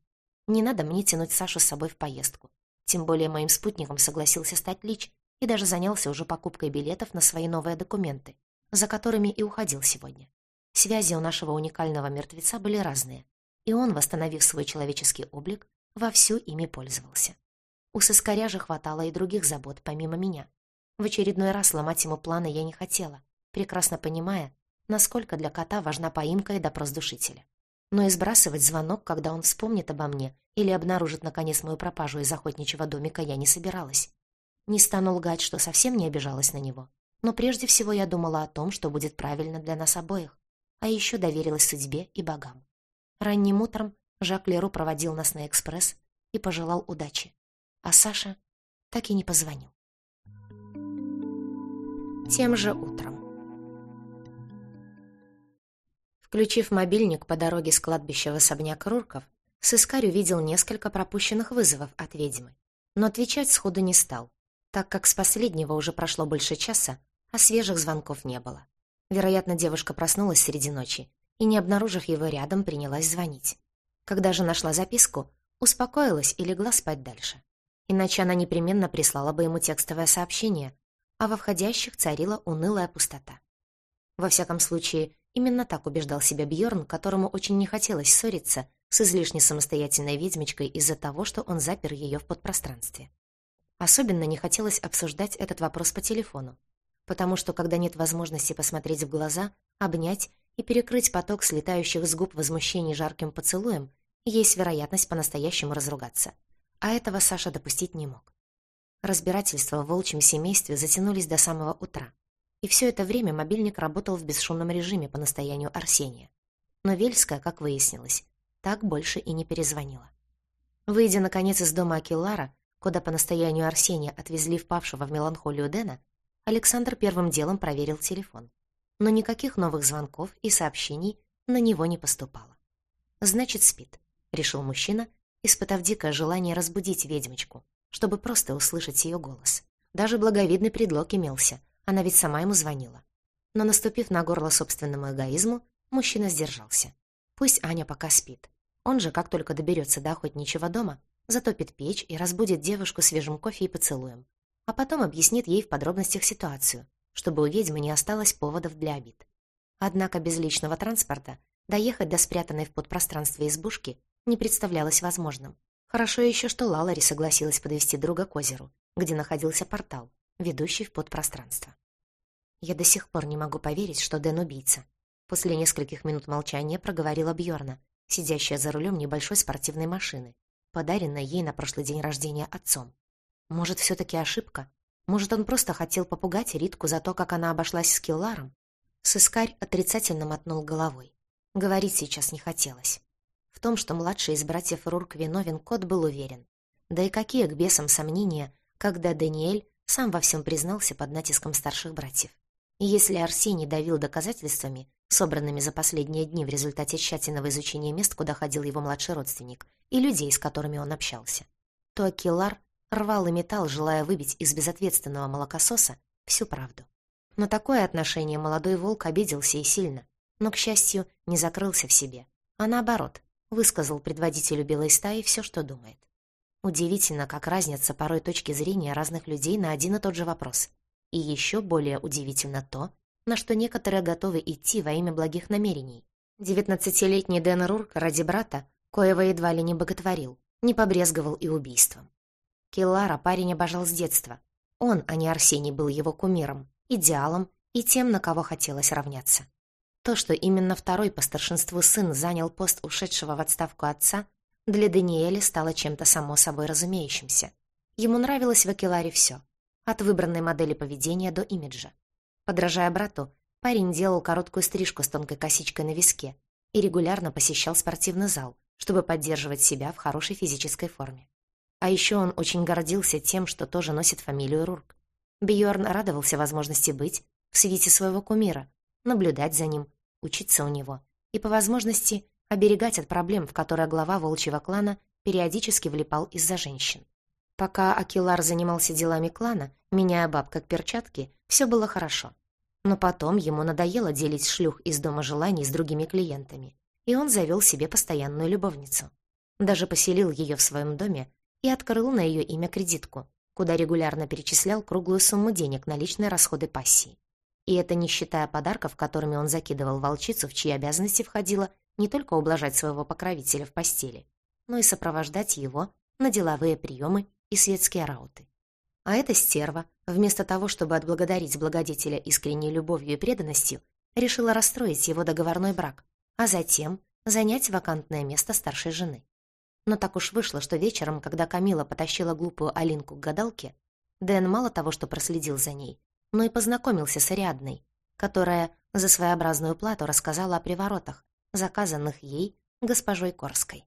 Не надо мне тянуть Сашу с собой в поездку. Тем более моим спутником согласился стать Лич и даже занялся уже покупкой билетов на свои новые документы, за которыми и уходил сегодня. Связи у нашего уникального мертвеца были разные, и он, восстановив свой человеческий облик, вовсю ими пользовался. У сыскаря же хватало и других забот, помимо меня. В очередной раз ломать ему планы я не хотела, прекрасно понимая, насколько для кота важна поимка и допрос душителя. Но и сбрасывать звонок, когда он вспомнит обо мне или обнаружит, наконец, мою пропажу из охотничьего домика, я не собиралась. Не стану лгать, что совсем не обижалась на него. Но прежде всего я думала о том, что будет правильно для нас обоих. А еще доверилась судьбе и богам. Ранним утром Жак Леру проводил нас на экспресс и пожелал удачи. А Саша так и не позвонил. Тем же утром. Включив мобильник по дороге с кладбища в особняк Рурков, Сыскарь увидел несколько пропущенных вызовов от ведьмы, но отвечать сходу не стал, так как с последнего уже прошло больше часа, а свежих звонков не было. Вероятно, девушка проснулась среди ночи и, не обнаружив его рядом, принялась звонить. Когда же нашла записку, успокоилась и легла спать дальше. Иначе она непременно прислала бы ему текстовое сообщение, а во входящих царила унылая пустота. Во всяком случае, именно так убеждал себя Бьорн, которому очень не хотелось ссориться с излишне самостоятельной ведьмочкой из-за того, что он запер ее в подпространстве. Особенно не хотелось обсуждать этот вопрос по телефону, потому что, когда нет возможности посмотреть в глаза, обнять и перекрыть поток слетающих с губ возмущений жарким поцелуем, есть вероятность по-настоящему разругаться. А этого Саша допустить не мог. Разбирательства в волчьем семействе затянулись до самого утра. И все это время мобильник работал в бесшумном режиме по настоянию Арсения. Но Вельская, как выяснилось, так больше и не перезвонила. Выйдя, наконец, из дома Акеллара, куда по настоянию Арсения отвезли впавшего в меланхолию Дэна, Александр первым делом проверил телефон. Но никаких новых звонков и сообщений на него не поступало. «Значит, спит», — решил мужчина, испытав дикое желание разбудить ведьмочку, чтобы просто услышать ее голос. Даже благовидный предлог имелся, она ведь сама ему звонила. Но наступив на горло собственному эгоизму, мужчина сдержался. Пусть Аня пока спит. Он же, как только доберется до охотничьего дома, затопит печь и разбудит девушку свежим кофе и поцелуем. А потом объяснит ей в подробностях ситуацию, чтобы у ведьмы не осталось поводов для обид. Однако без личного транспорта доехать до спрятанной в подпространстве избушки не представлялось возможным. Хорошо еще, что Лалари согласилась подвести друга к озеру, где находился портал, ведущий в подпространство. Я до сих пор не могу поверить, что Дэн убийца. После нескольких минут молчания проговорила Бьорна, сидящая за рулем небольшой спортивной машины, подаренной ей на прошлый день рождения отцом. Может, все-таки ошибка? Может, он просто хотел попугать Ритку за то, как она обошлась с Килларом? Сыскарь отрицательно мотнул головой. Говорить сейчас не хотелось. В том, что младший из братьев Рурк виновен, кот был уверен. Да и какие к бесам сомнения, когда Даниэль сам во всем признался под натиском старших братьев. И если Арсений давил доказательствами, собранными за последние дни в результате тщательного изучения мест, куда ходил его младший родственник, и людей, с которыми он общался, то Акилар рвал и металл, желая выбить из безответственного молокососа всю правду. На такое отношение молодой волк обиделся и сильно, но, к счастью, не закрылся в себе, а наоборот, высказал предводителю белой стаи все, что думает. Удивительно, как разнятся порой точки зрения разных людей на один и тот же вопрос. И еще более удивительно то, на что некоторые готовы идти во имя благих намерений. Девятнадцатилетний Дэн Рурк ради брата, коего едва ли не боготворил, не побрезговал и убийством. Келлара парень обожал с детства. Он, а не Арсений, был его кумиром, идеалом и тем, на кого хотелось равняться. То, что именно второй по старшинству сын занял пост ушедшего в отставку отца, для Даниэля стало чем-то само собой разумеющимся. Ему нравилось в Акеларе все, от выбранной модели поведения до имиджа. Подражая брату, парень делал короткую стрижку с тонкой косичкой на виске и регулярно посещал спортивный зал, чтобы поддерживать себя в хорошей физической форме. А еще он очень гордился тем, что тоже носит фамилию Рурк. Бьорн радовался возможности быть в свете своего кумира, наблюдать за ним, учиться у него и, по возможности, оберегать от проблем, в которые глава волчьего клана периодически влипал из-за женщин. Пока Акилар занимался делами клана, меняя баб как перчатки, все было хорошо. Но потом ему надоело делить шлюх из дома желаний с другими клиентами, и он завел себе постоянную любовницу. Даже поселил ее в своем доме и открыл на ее имя кредитку, куда регулярно перечислял круглую сумму денег на личные расходы пассии. И это не считая подарков, которыми он закидывал волчицу, в чьи обязанности входило не только ублажать своего покровителя в постели, но и сопровождать его на деловые приемы и светские рауты. А эта стерва, вместо того, чтобы отблагодарить благодетеля искренней любовью и преданностью, решила расстроить его договорной брак, а затем занять вакантное место старшей жены. Но так уж вышло, что вечером, когда Камила потащила глупую Алинку к гадалке, Дэн мало того, что проследил за ней, но и познакомился с Ариадной, которая за своеобразную плату рассказала о приворотах, заказанных ей госпожой Корской.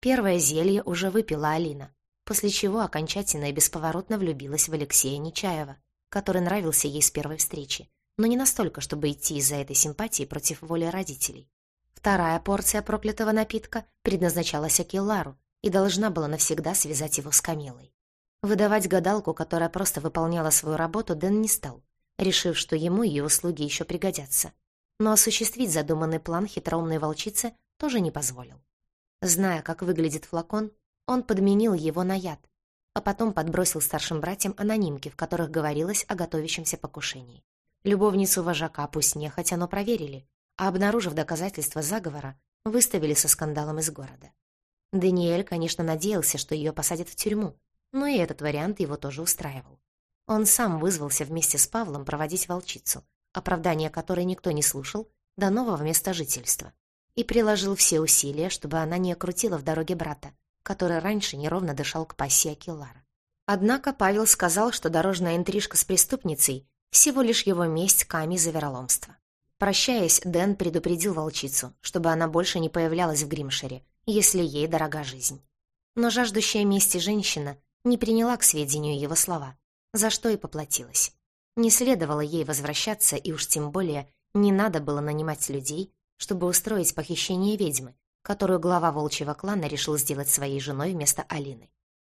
Первое зелье уже выпила Алина, после чего окончательно и бесповоротно влюбилась в Алексея Нечаева, который нравился ей с первой встречи, но не настолько, чтобы идти из-за этой симпатии против воли родителей. Вторая порция проклятого напитка предназначалась Акеллару и должна была навсегда связать его с Камилой. Выдавать гадалку, которая просто выполняла свою работу, Дэн не стал, решив, что ему ее услуги еще пригодятся. Но осуществить задуманный план хитроумной волчицы тоже не позволил. Зная, как выглядит флакон, он подменил его на яд, а потом подбросил старшим братьям анонимки, в которых говорилось о готовящемся покушении. Любовницу вожака пусть нехотя, но проверили, обнаружив доказательства заговора, выставили со скандалом из города. Даниэль, конечно, надеялся, что ее посадят в тюрьму, но и этот вариант его тоже устраивал. Он сам вызвался вместе с Павлом проводить волчицу, оправдание которой никто не слушал, до нового места жительства, и приложил все усилия, чтобы она не окрутила в дороге брата, который раньше неровно дышал к пассии Акеллара. Однако Павел сказал, что дорожная интрижка с преступницей — всего лишь его месть Ками за вероломство. Прощаясь, Дэн предупредил волчицу, чтобы она больше не появлялась в Гримшере, если ей дорога жизнь. Но жаждущая мести женщина не приняла к сведению его слова, за что и поплатилась. Не следовало ей возвращаться, и уж тем более не надо было нанимать людей, чтобы устроить похищение ведьмы, которую глава волчьего клана решил сделать своей женой вместо Алины.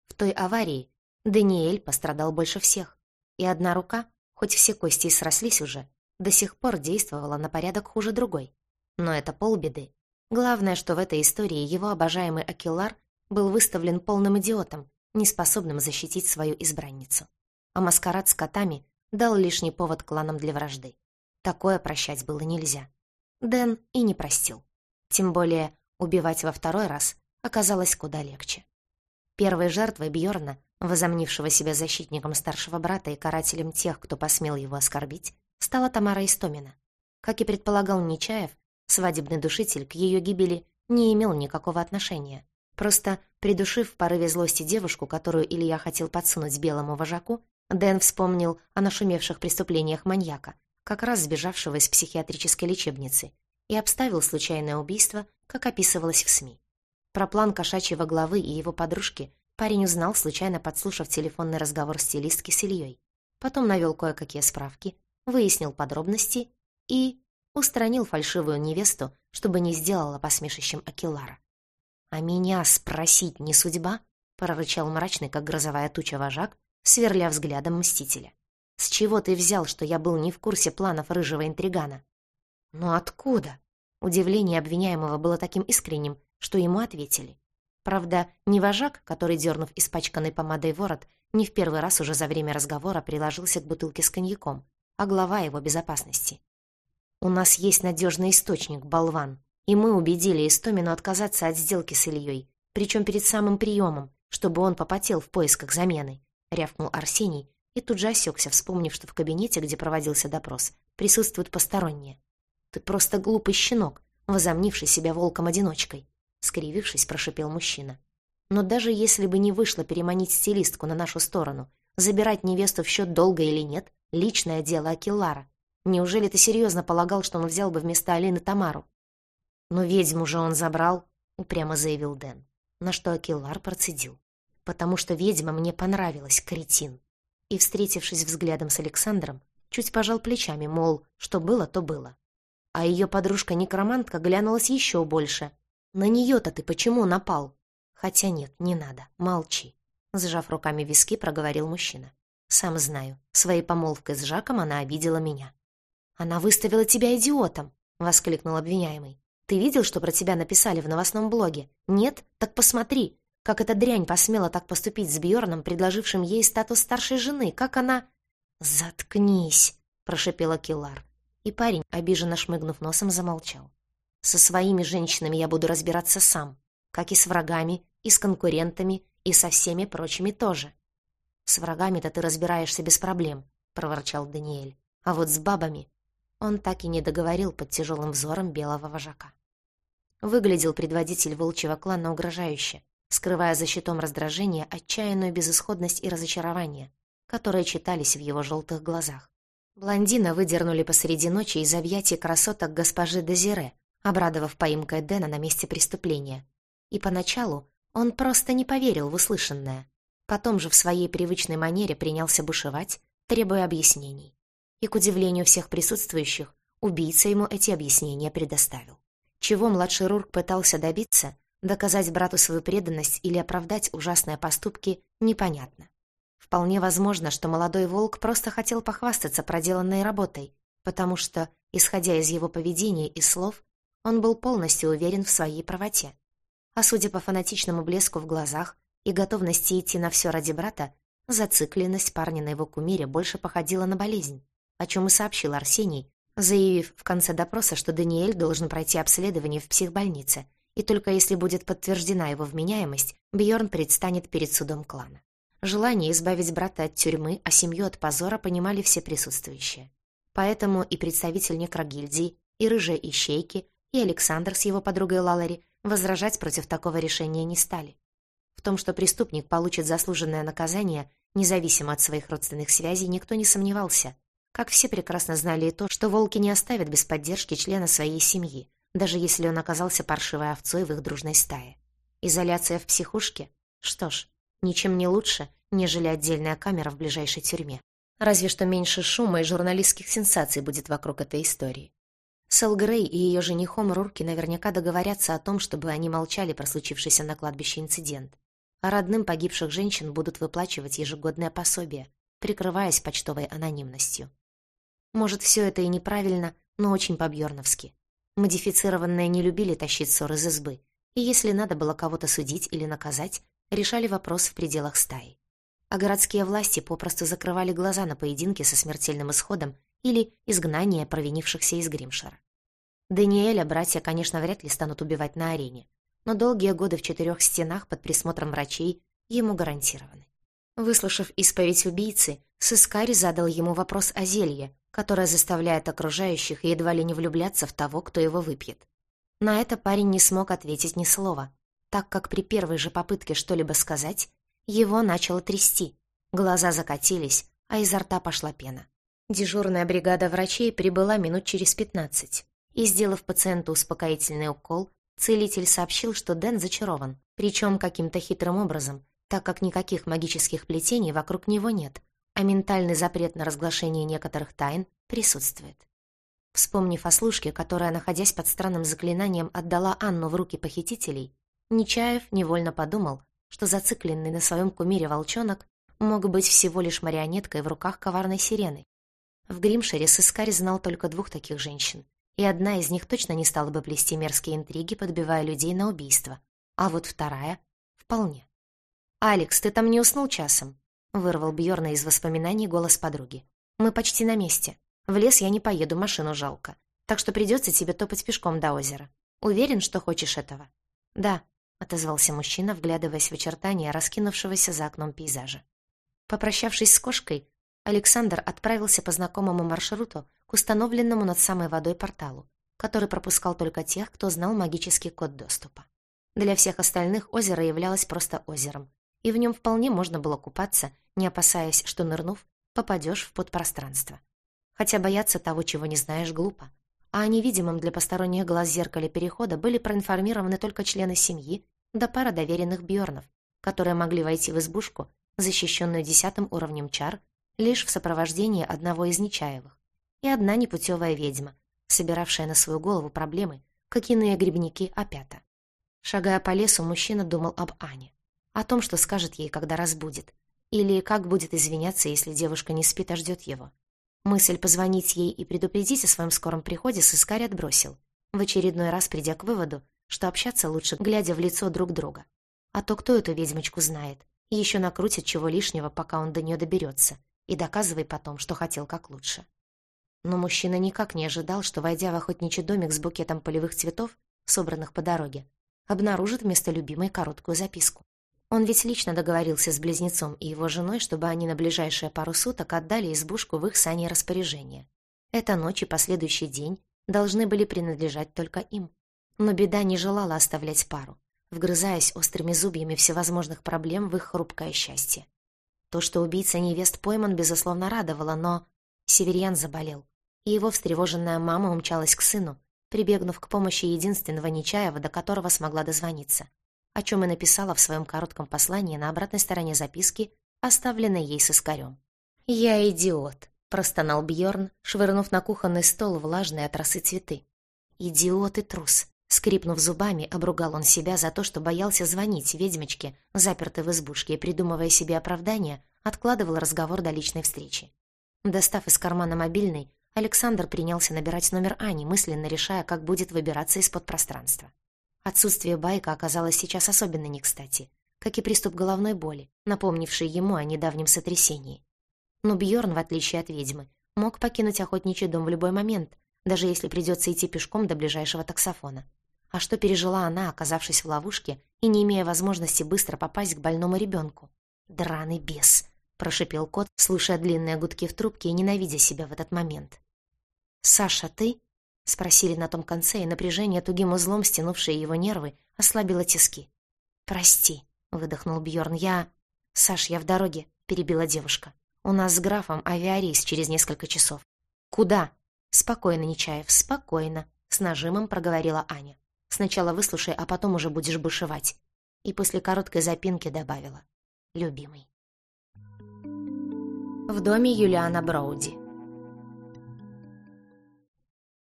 В той аварии Даниэль пострадал больше всех, и одна рука, хоть все кости и срослись уже, до сих пор действовала на порядок хуже другой. Но это полбеды. Главное, что в этой истории его обожаемый Акилар был выставлен полным идиотом, неспособным защитить свою избранницу. А маскарад с котами дал лишний повод кланам для вражды. Такое прощать было нельзя. Дэн и не простил. Тем более убивать во второй раз оказалось куда легче. Первой жертвой Бьорна, возомнившего себя защитником старшего брата и карателем тех, кто посмел его оскорбить, стала Тамара Истомина. Как и предполагал Нечаев, свадебный душитель к ее гибели не имел никакого отношения. Просто, придушив в порыве злости девушку, которую Илья хотел подсунуть белому вожаку, Дэн вспомнил о нашумевших преступлениях маньяка, как раз сбежавшего из психиатрической лечебницы, и обставил случайное убийство, как описывалось в СМИ. Про план кошачьего главы и его подружки парень узнал, случайно подслушав телефонный разговор стилистки с Ильей. Потом навел кое-какие справки, выяснил подробности и устранил фальшивую невесту, чтобы не сделала посмешищем Акилара. «А меня спросить не судьба?» — прорычал мрачный, как грозовая туча вожак, сверля взглядом мстителя. «С чего ты взял, что я был не в курсе планов рыжего интригана?» «Ну откуда?» Удивление обвиняемого было таким искренним, что ему ответили. Правда, не вожак, который, дернув испачканной помадой ворот, не в первый раз уже за время разговора приложился к бутылке с коньяком, а глава его безопасности. «У нас есть надежный источник, болван, и мы убедили Истомину отказаться от сделки с Ильей, причем перед самым приемом, чтобы он попотел в поисках замены», — рявкнул Арсений и тут же осекся, вспомнив, что в кабинете, где проводился допрос, присутствуют посторонние. «Ты просто глупый щенок, возомнивший себя волком-одиночкой», — скривившись, прошипел мужчина. «Но даже если бы не вышло переманить стилистку на нашу сторону, забирать невесту в счет долга или нет, Личное дело Акиллара. Неужели ты серьезно полагал, что он взял бы вместо Алины Тамару? Но ведьму же он забрал, упрямо заявил Дэн. На что Акиллар процедил. Потому что ведьма мне понравилась, кретин. И, встретившись взглядом с Александром, чуть пожал плечами, мол, что было, то было. А ее подружка-некромантка глянулась еще больше. На нее-то ты почему напал? Хотя нет, не надо, молчи. Сжав руками виски, проговорил мужчина. Сам знаю, своей помолвкой с Жаком она обидела меня. «Она выставила тебя идиотом!» — воскликнул обвиняемый. «Ты видел, что про тебя написали в новостном блоге? Нет? Так посмотри, как эта дрянь посмела так поступить с Бьорном, предложившим ей статус старшей жены. Как она...» «Заткнись!» — прошипела Киллар. И парень, обиженно шмыгнув носом, замолчал. «Со своими женщинами я буду разбираться сам, как и с врагами, и с конкурентами, и со всеми прочими тоже. «С врагами-то ты разбираешься без проблем», — проворчал Даниэль. «А вот с бабами...» он так и не договорил под тяжелым взором белого вожака. Выглядел предводитель волчьего клана угрожающе, скрывая за щитом раздражения отчаянную безысходность и разочарование, которые читались в его желтых глазах. Блондина выдернули посреди ночи из объятий красоток госпожи Дезире, обрадовав поимкой Дэна на месте преступления. И поначалу он просто не поверил в услышанное. Потом же в своей привычной манере принялся бушевать, требуя объяснений. И, к удивлению всех присутствующих, убийца ему эти объяснения предоставил. Чего младший Рурк пытался добиться, доказать брату свою преданность или оправдать ужасные поступки, непонятно. Вполне возможно, что молодой волк просто хотел похвастаться проделанной работой, потому что, исходя из его поведения и слов, он был полностью уверен в своей правоте. А судя по фанатичному блеску в глазах и готовности идти на все ради брата, зацикленность парня на его кумире больше походила на болезнь, о чем и сообщил Арсений, заявив в конце допроса, что Даниэль должен пройти обследование в психбольнице, и только если будет подтверждена его вменяемость, Бьорн предстанет перед судом клана. Желание избавить брата от тюрьмы, а семью от позора понимали все присутствующие. Поэтому и представитель некрогильдии, и рыжие ищейки, и Александр с его подругой Лалари возражать против такого решения не стали. В том, что преступник получит заслуженное наказание, независимо от своих родственных связей, никто не сомневался – как все прекрасно знали и то, что волки не оставят без поддержки члена своей семьи, даже если он оказался паршивой овцой в их дружной стае. Изоляция в психушке? Что ж, ничем не лучше, нежели отдельная камера в ближайшей тюрьме. Разве что меньше шума и журналистских сенсаций будет вокруг этой истории. Сэл Грей и ее женихом Рурки наверняка договорятся о том, чтобы они молчали про случившийся на кладбище инцидент. А родным погибших женщин будут выплачивать ежегодное пособие, прикрываясь почтовой анонимностью. Может, все это и неправильно, но очень по-бьерновски. Модифицированные не любили тащить ссор из избы, и если надо было кого-то судить или наказать, решали вопрос в пределах стаи. А городские власти попросту закрывали глаза на поединки со смертельным исходом или изгнание провинившихся из Гримшера. Даниэля братья, конечно, вряд ли станут убивать на арене, но долгие годы в четырех стенах под присмотром врачей ему гарантированы. Выслушав исповедь убийцы, Сыскарь задал ему вопрос о зелье, которое заставляет окружающих едва ли не влюбляться в того, кто его выпьет. На это парень не смог ответить ни слова, так как при первой же попытке что-либо сказать, его начало трясти, глаза закатились, а изо рта пошла пена. Дежурная бригада врачей прибыла минут через пятнадцать, и, сделав пациенту успокоительный укол, целитель сообщил, что Дэн зачарован, причем каким-то хитрым образом, так как никаких магических плетений вокруг него нет, а ментальный запрет на разглашение некоторых тайн присутствует. Вспомнив о служке, которая, находясь под странным заклинанием, отдала Анну в руки похитителей, Нечаев невольно подумал, что зацикленный на своем кумире волчонок мог быть всего лишь марионеткой в руках коварной сирены. В Гримшере сыскарь знал только двух таких женщин, и одна из них точно не стала бы плести мерзкие интриги, подбивая людей на убийство, а вот вторая — вполне. «Алекс, ты там не уснул часом?» — вырвал Бьорна из воспоминаний голос подруги. «Мы почти на месте. В лес я не поеду, машину жалко. Так что придется тебе топать пешком до озера. Уверен, что хочешь этого?» «Да», — отозвался мужчина, вглядываясь в очертания раскинувшегося за окном пейзажа. Попрощавшись с кошкой, Александр отправился по знакомому маршруту к установленному над самой водой порталу, который пропускал только тех, кто знал магический код доступа. Для всех остальных озеро являлось просто озером, и в нем вполне можно было купаться, не опасаясь, что, нырнув, попадешь в подпространство. Хотя бояться того, чего не знаешь, глупо. А о невидимом для посторонних глаз зеркале перехода были проинформированы только члены семьи да пара доверенных Бьорнов, которые могли войти в избушку, защищенную десятым уровнем чар, лишь в сопровождении одного из Нечаевых, и одна непутевая ведьма, собиравшая на свою голову проблемы, как иные грибники опята. Шагая по лесу, мужчина думал об Ане о том, что скажет ей, когда разбудит, или как будет извиняться, если девушка не спит, а ждет его. Мысль позвонить ей и предупредить о своем скором приходе сыскарь отбросил, в очередной раз придя к выводу, что общаться лучше, глядя в лицо друг друга. А то кто эту ведьмочку знает, еще накрутит чего лишнего, пока он до нее доберется, и доказывай потом, что хотел как лучше. Но мужчина никак не ожидал, что, войдя в охотничий домик с букетом полевых цветов, собранных по дороге, обнаружит вместо любимой короткую записку. Он ведь лично договорился с близнецом и его женой, чтобы они на ближайшие пару суток отдали избушку в их сане распоряжение. Эта ночь и последующий день должны были принадлежать только им. Но беда не желала оставлять пару, вгрызаясь острыми зубьями всевозможных проблем в их хрупкое счастье. То, что убийца невест пойман, безусловно, радовало, но... Северьян заболел, и его встревоженная мама умчалась к сыну, прибегнув к помощи единственного Нечаева, до которого смогла дозвониться, о чем и написала в своем коротком послании на обратной стороне записки, оставленной ей с искарем. «Я идиот», — простонал Бьорн, швырнув на кухонный стол влажные от росы цветы. «Идиот и трус», Скрипнув зубами, обругал он себя за то, что боялся звонить ведьмочке, запертой в избушке, и, придумывая себе оправдание, откладывал разговор до личной встречи. Достав из кармана мобильный, Александр принялся набирать номер Ани, мысленно решая, как будет выбираться из-под пространства. Отсутствие байка оказалось сейчас особенно не кстати, как и приступ головной боли, напомнивший ему о недавнем сотрясении. Но Бьорн, в отличие от ведьмы, мог покинуть охотничий дом в любой момент, даже если придется идти пешком до ближайшего таксофона. А что пережила она, оказавшись в ловушке и не имея возможности быстро попасть к больному ребенку? «Драный бес!» — прошипел кот, слушая длинные гудки в трубке и ненавидя себя в этот момент. «Саша, ты?» — спросили на том конце, и напряжение тугим узлом, стянувшее его нервы, ослабило тиски. «Прости», — выдохнул Бьорн. «Я...» «Саш, я в дороге», — перебила девушка. «У нас с графом авиарейс через несколько часов». «Куда?» «Спокойно, Нечаев, спокойно», — с нажимом проговорила Аня. Сначала выслушай, а потом уже будешь бушевать». И после короткой запинки добавила. «Любимый». В доме Юлиана Броуди.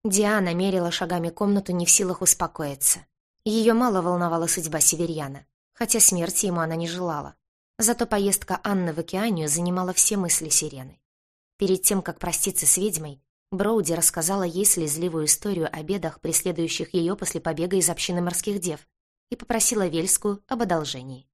Диана мерила шагами комнату, не в силах успокоиться. Ее мало волновала судьба Северьяна, хотя смерти ему она не желала. Зато поездка Анны в океанию занимала все мысли Сирены. Перед тем, как проститься с ведьмой, Броуди рассказала ей слезливую историю о бедах, преследующих ее после побега из общины морских дев, и попросила Вельскую об одолжении.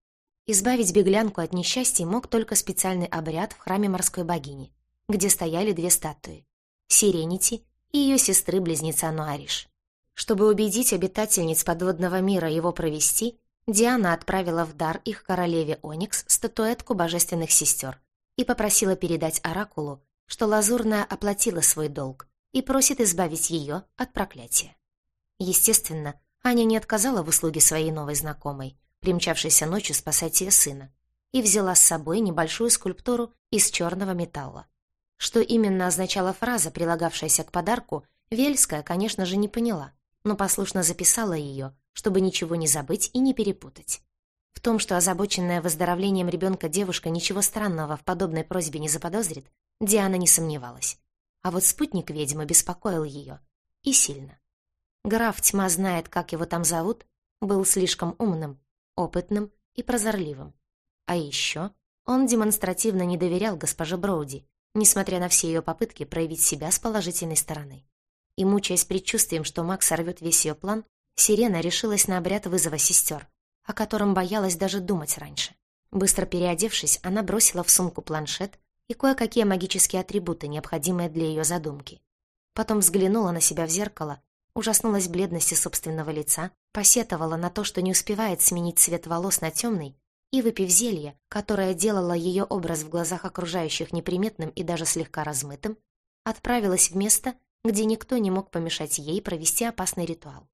Избавить беглянку от несчастья мог только специальный обряд в храме морской богини, где стояли две статуи — Сиренити и ее сестры-близнеца Нуариш. Чтобы убедить обитательниц подводного мира его провести, Диана отправила в дар их королеве Оникс статуэтку божественных сестер и попросила передать Оракулу что Лазурная оплатила свой долг и просит избавить ее от проклятия. Естественно, Аня не отказала в услуге своей новой знакомой, примчавшейся ночью спасать ее сына, и взяла с собой небольшую скульптуру из черного металла. Что именно означала фраза, прилагавшаяся к подарку, Вельская, конечно же, не поняла, но послушно записала ее, чтобы ничего не забыть и не перепутать. В том, что озабоченная выздоровлением ребенка девушка ничего странного в подобной просьбе не заподозрит, Диана не сомневалась. А вот спутник ведьмы беспокоил ее. И сильно. Граф тьма знает, как его там зовут, был слишком умным, опытным и прозорливым. А еще он демонстративно не доверял госпоже Броуди, несмотря на все ее попытки проявить себя с положительной стороны. И, мучаясь предчувствием, что Макс сорвет весь ее план, Сирена решилась на обряд вызова сестер, о котором боялась даже думать раньше. Быстро переодевшись, она бросила в сумку планшет и кое-какие магические атрибуты, необходимые для ее задумки. Потом взглянула на себя в зеркало, ужаснулась бледности собственного лица, посетовала на то, что не успевает сменить цвет волос на темный, и, выпив зелье, которое делало ее образ в глазах окружающих неприметным и даже слегка размытым, отправилась в место, где никто не мог помешать ей провести опасный ритуал.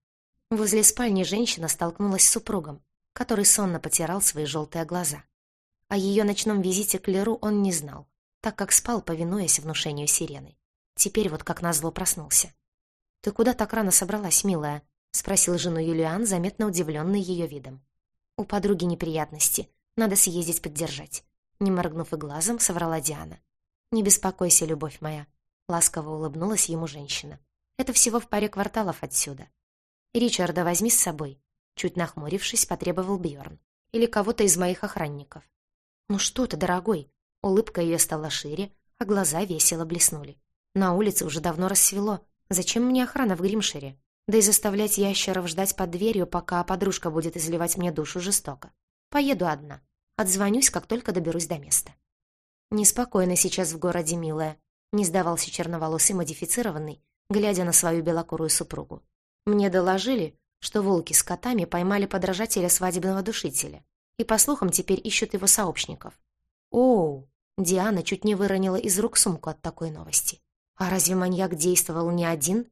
Возле спальни женщина столкнулась с супругом, который сонно потирал свои желтые глаза. О ее ночном визите к Леру он не знал, так как спал, повинуясь внушению сирены. Теперь вот как назло проснулся. «Ты куда так рано собралась, милая?» — спросил жену Юлиан, заметно удивленный ее видом. «У подруги неприятности. Надо съездить поддержать». Не моргнув и глазом, соврала Диана. «Не беспокойся, любовь моя», — ласково улыбнулась ему женщина. «Это всего в паре кварталов отсюда. Ричарда возьми с собой», — чуть нахмурившись, потребовал Бьорн. «Или кого-то из моих охранников». «Ну что ты, дорогой?» Улыбка ее стала шире, а глаза весело блеснули. На улице уже давно рассвело. Зачем мне охрана в Гримшире? Да и заставлять ящеров ждать под дверью, пока подружка будет изливать мне душу жестоко. Поеду одна. Отзвонюсь, как только доберусь до места. Неспокойно сейчас в городе, милая. Не сдавался черноволосый модифицированный, глядя на свою белокурую супругу. Мне доложили, что волки с котами поймали подражателя свадебного душителя, и, по слухам, теперь ищут его сообщников. Оу! Диана чуть не выронила из рук сумку от такой новости. «А разве маньяк действовал не один?»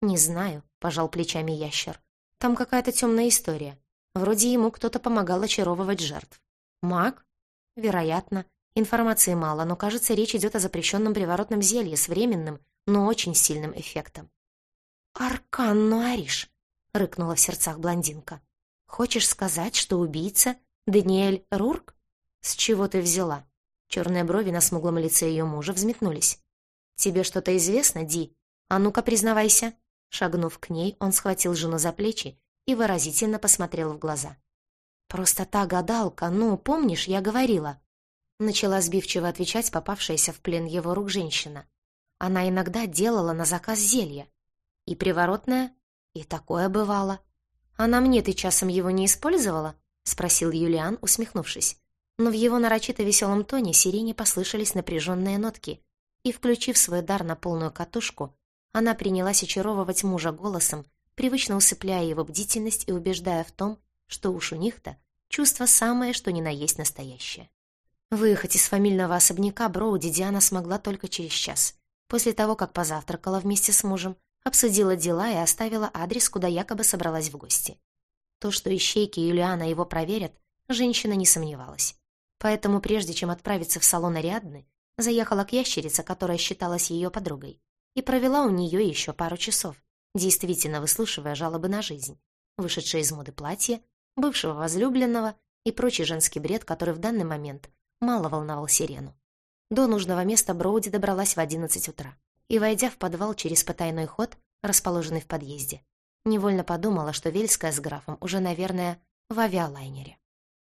«Не знаю», — пожал плечами ящер. «Там какая-то темная история. Вроде ему кто-то помогал очаровывать жертв. Маг? Вероятно. Информации мало, но, кажется, речь идет о запрещенном приворотном зелье с временным, но очень сильным эффектом. «Аркан Нуариш!» — рыкнула в сердцах блондинка. «Хочешь сказать, что убийца Даниэль Рурк? С чего ты взяла?» Черные брови на смуглом лице ее мужа взметнулись. «Тебе что-то известно, Ди? А ну-ка, признавайся!» Шагнув к ней, он схватил жену за плечи и выразительно посмотрел в глаза. «Просто та гадалка, ну, помнишь, я говорила?» Начала сбивчиво отвечать попавшаяся в плен его рук женщина. Она иногда делала на заказ зелья. И приворотное, и такое бывало. «А на мне ты часом его не использовала?» — спросил Юлиан, усмехнувшись. Но в его нарочито веселом тоне сирене послышались напряженные нотки, и, включив свой дар на полную катушку, она принялась очаровывать мужа голосом, привычно усыпляя его бдительность и убеждая в том, что уж у них-то чувство самое, что ни на есть настоящее. Выехать из фамильного особняка Броуди Диана смогла только через час, после того, как позавтракала вместе с мужем, обсудила дела и оставила адрес, куда якобы собралась в гости. То, что ищейки Юлиана его проверят, женщина не сомневалась. Поэтому, прежде чем отправиться в салон Ариадны, заехала к ящерице, которая считалась ее подругой, и провела у нее еще пару часов, действительно выслушивая жалобы на жизнь, вышедшие из моды платье, бывшего возлюбленного и прочий женский бред, который в данный момент мало волновал Сирену. До нужного места Броуди добралась в одиннадцать утра и, войдя в подвал через потайной ход, расположенный в подъезде, невольно подумала, что Вельская с графом уже, наверное, в авиалайнере.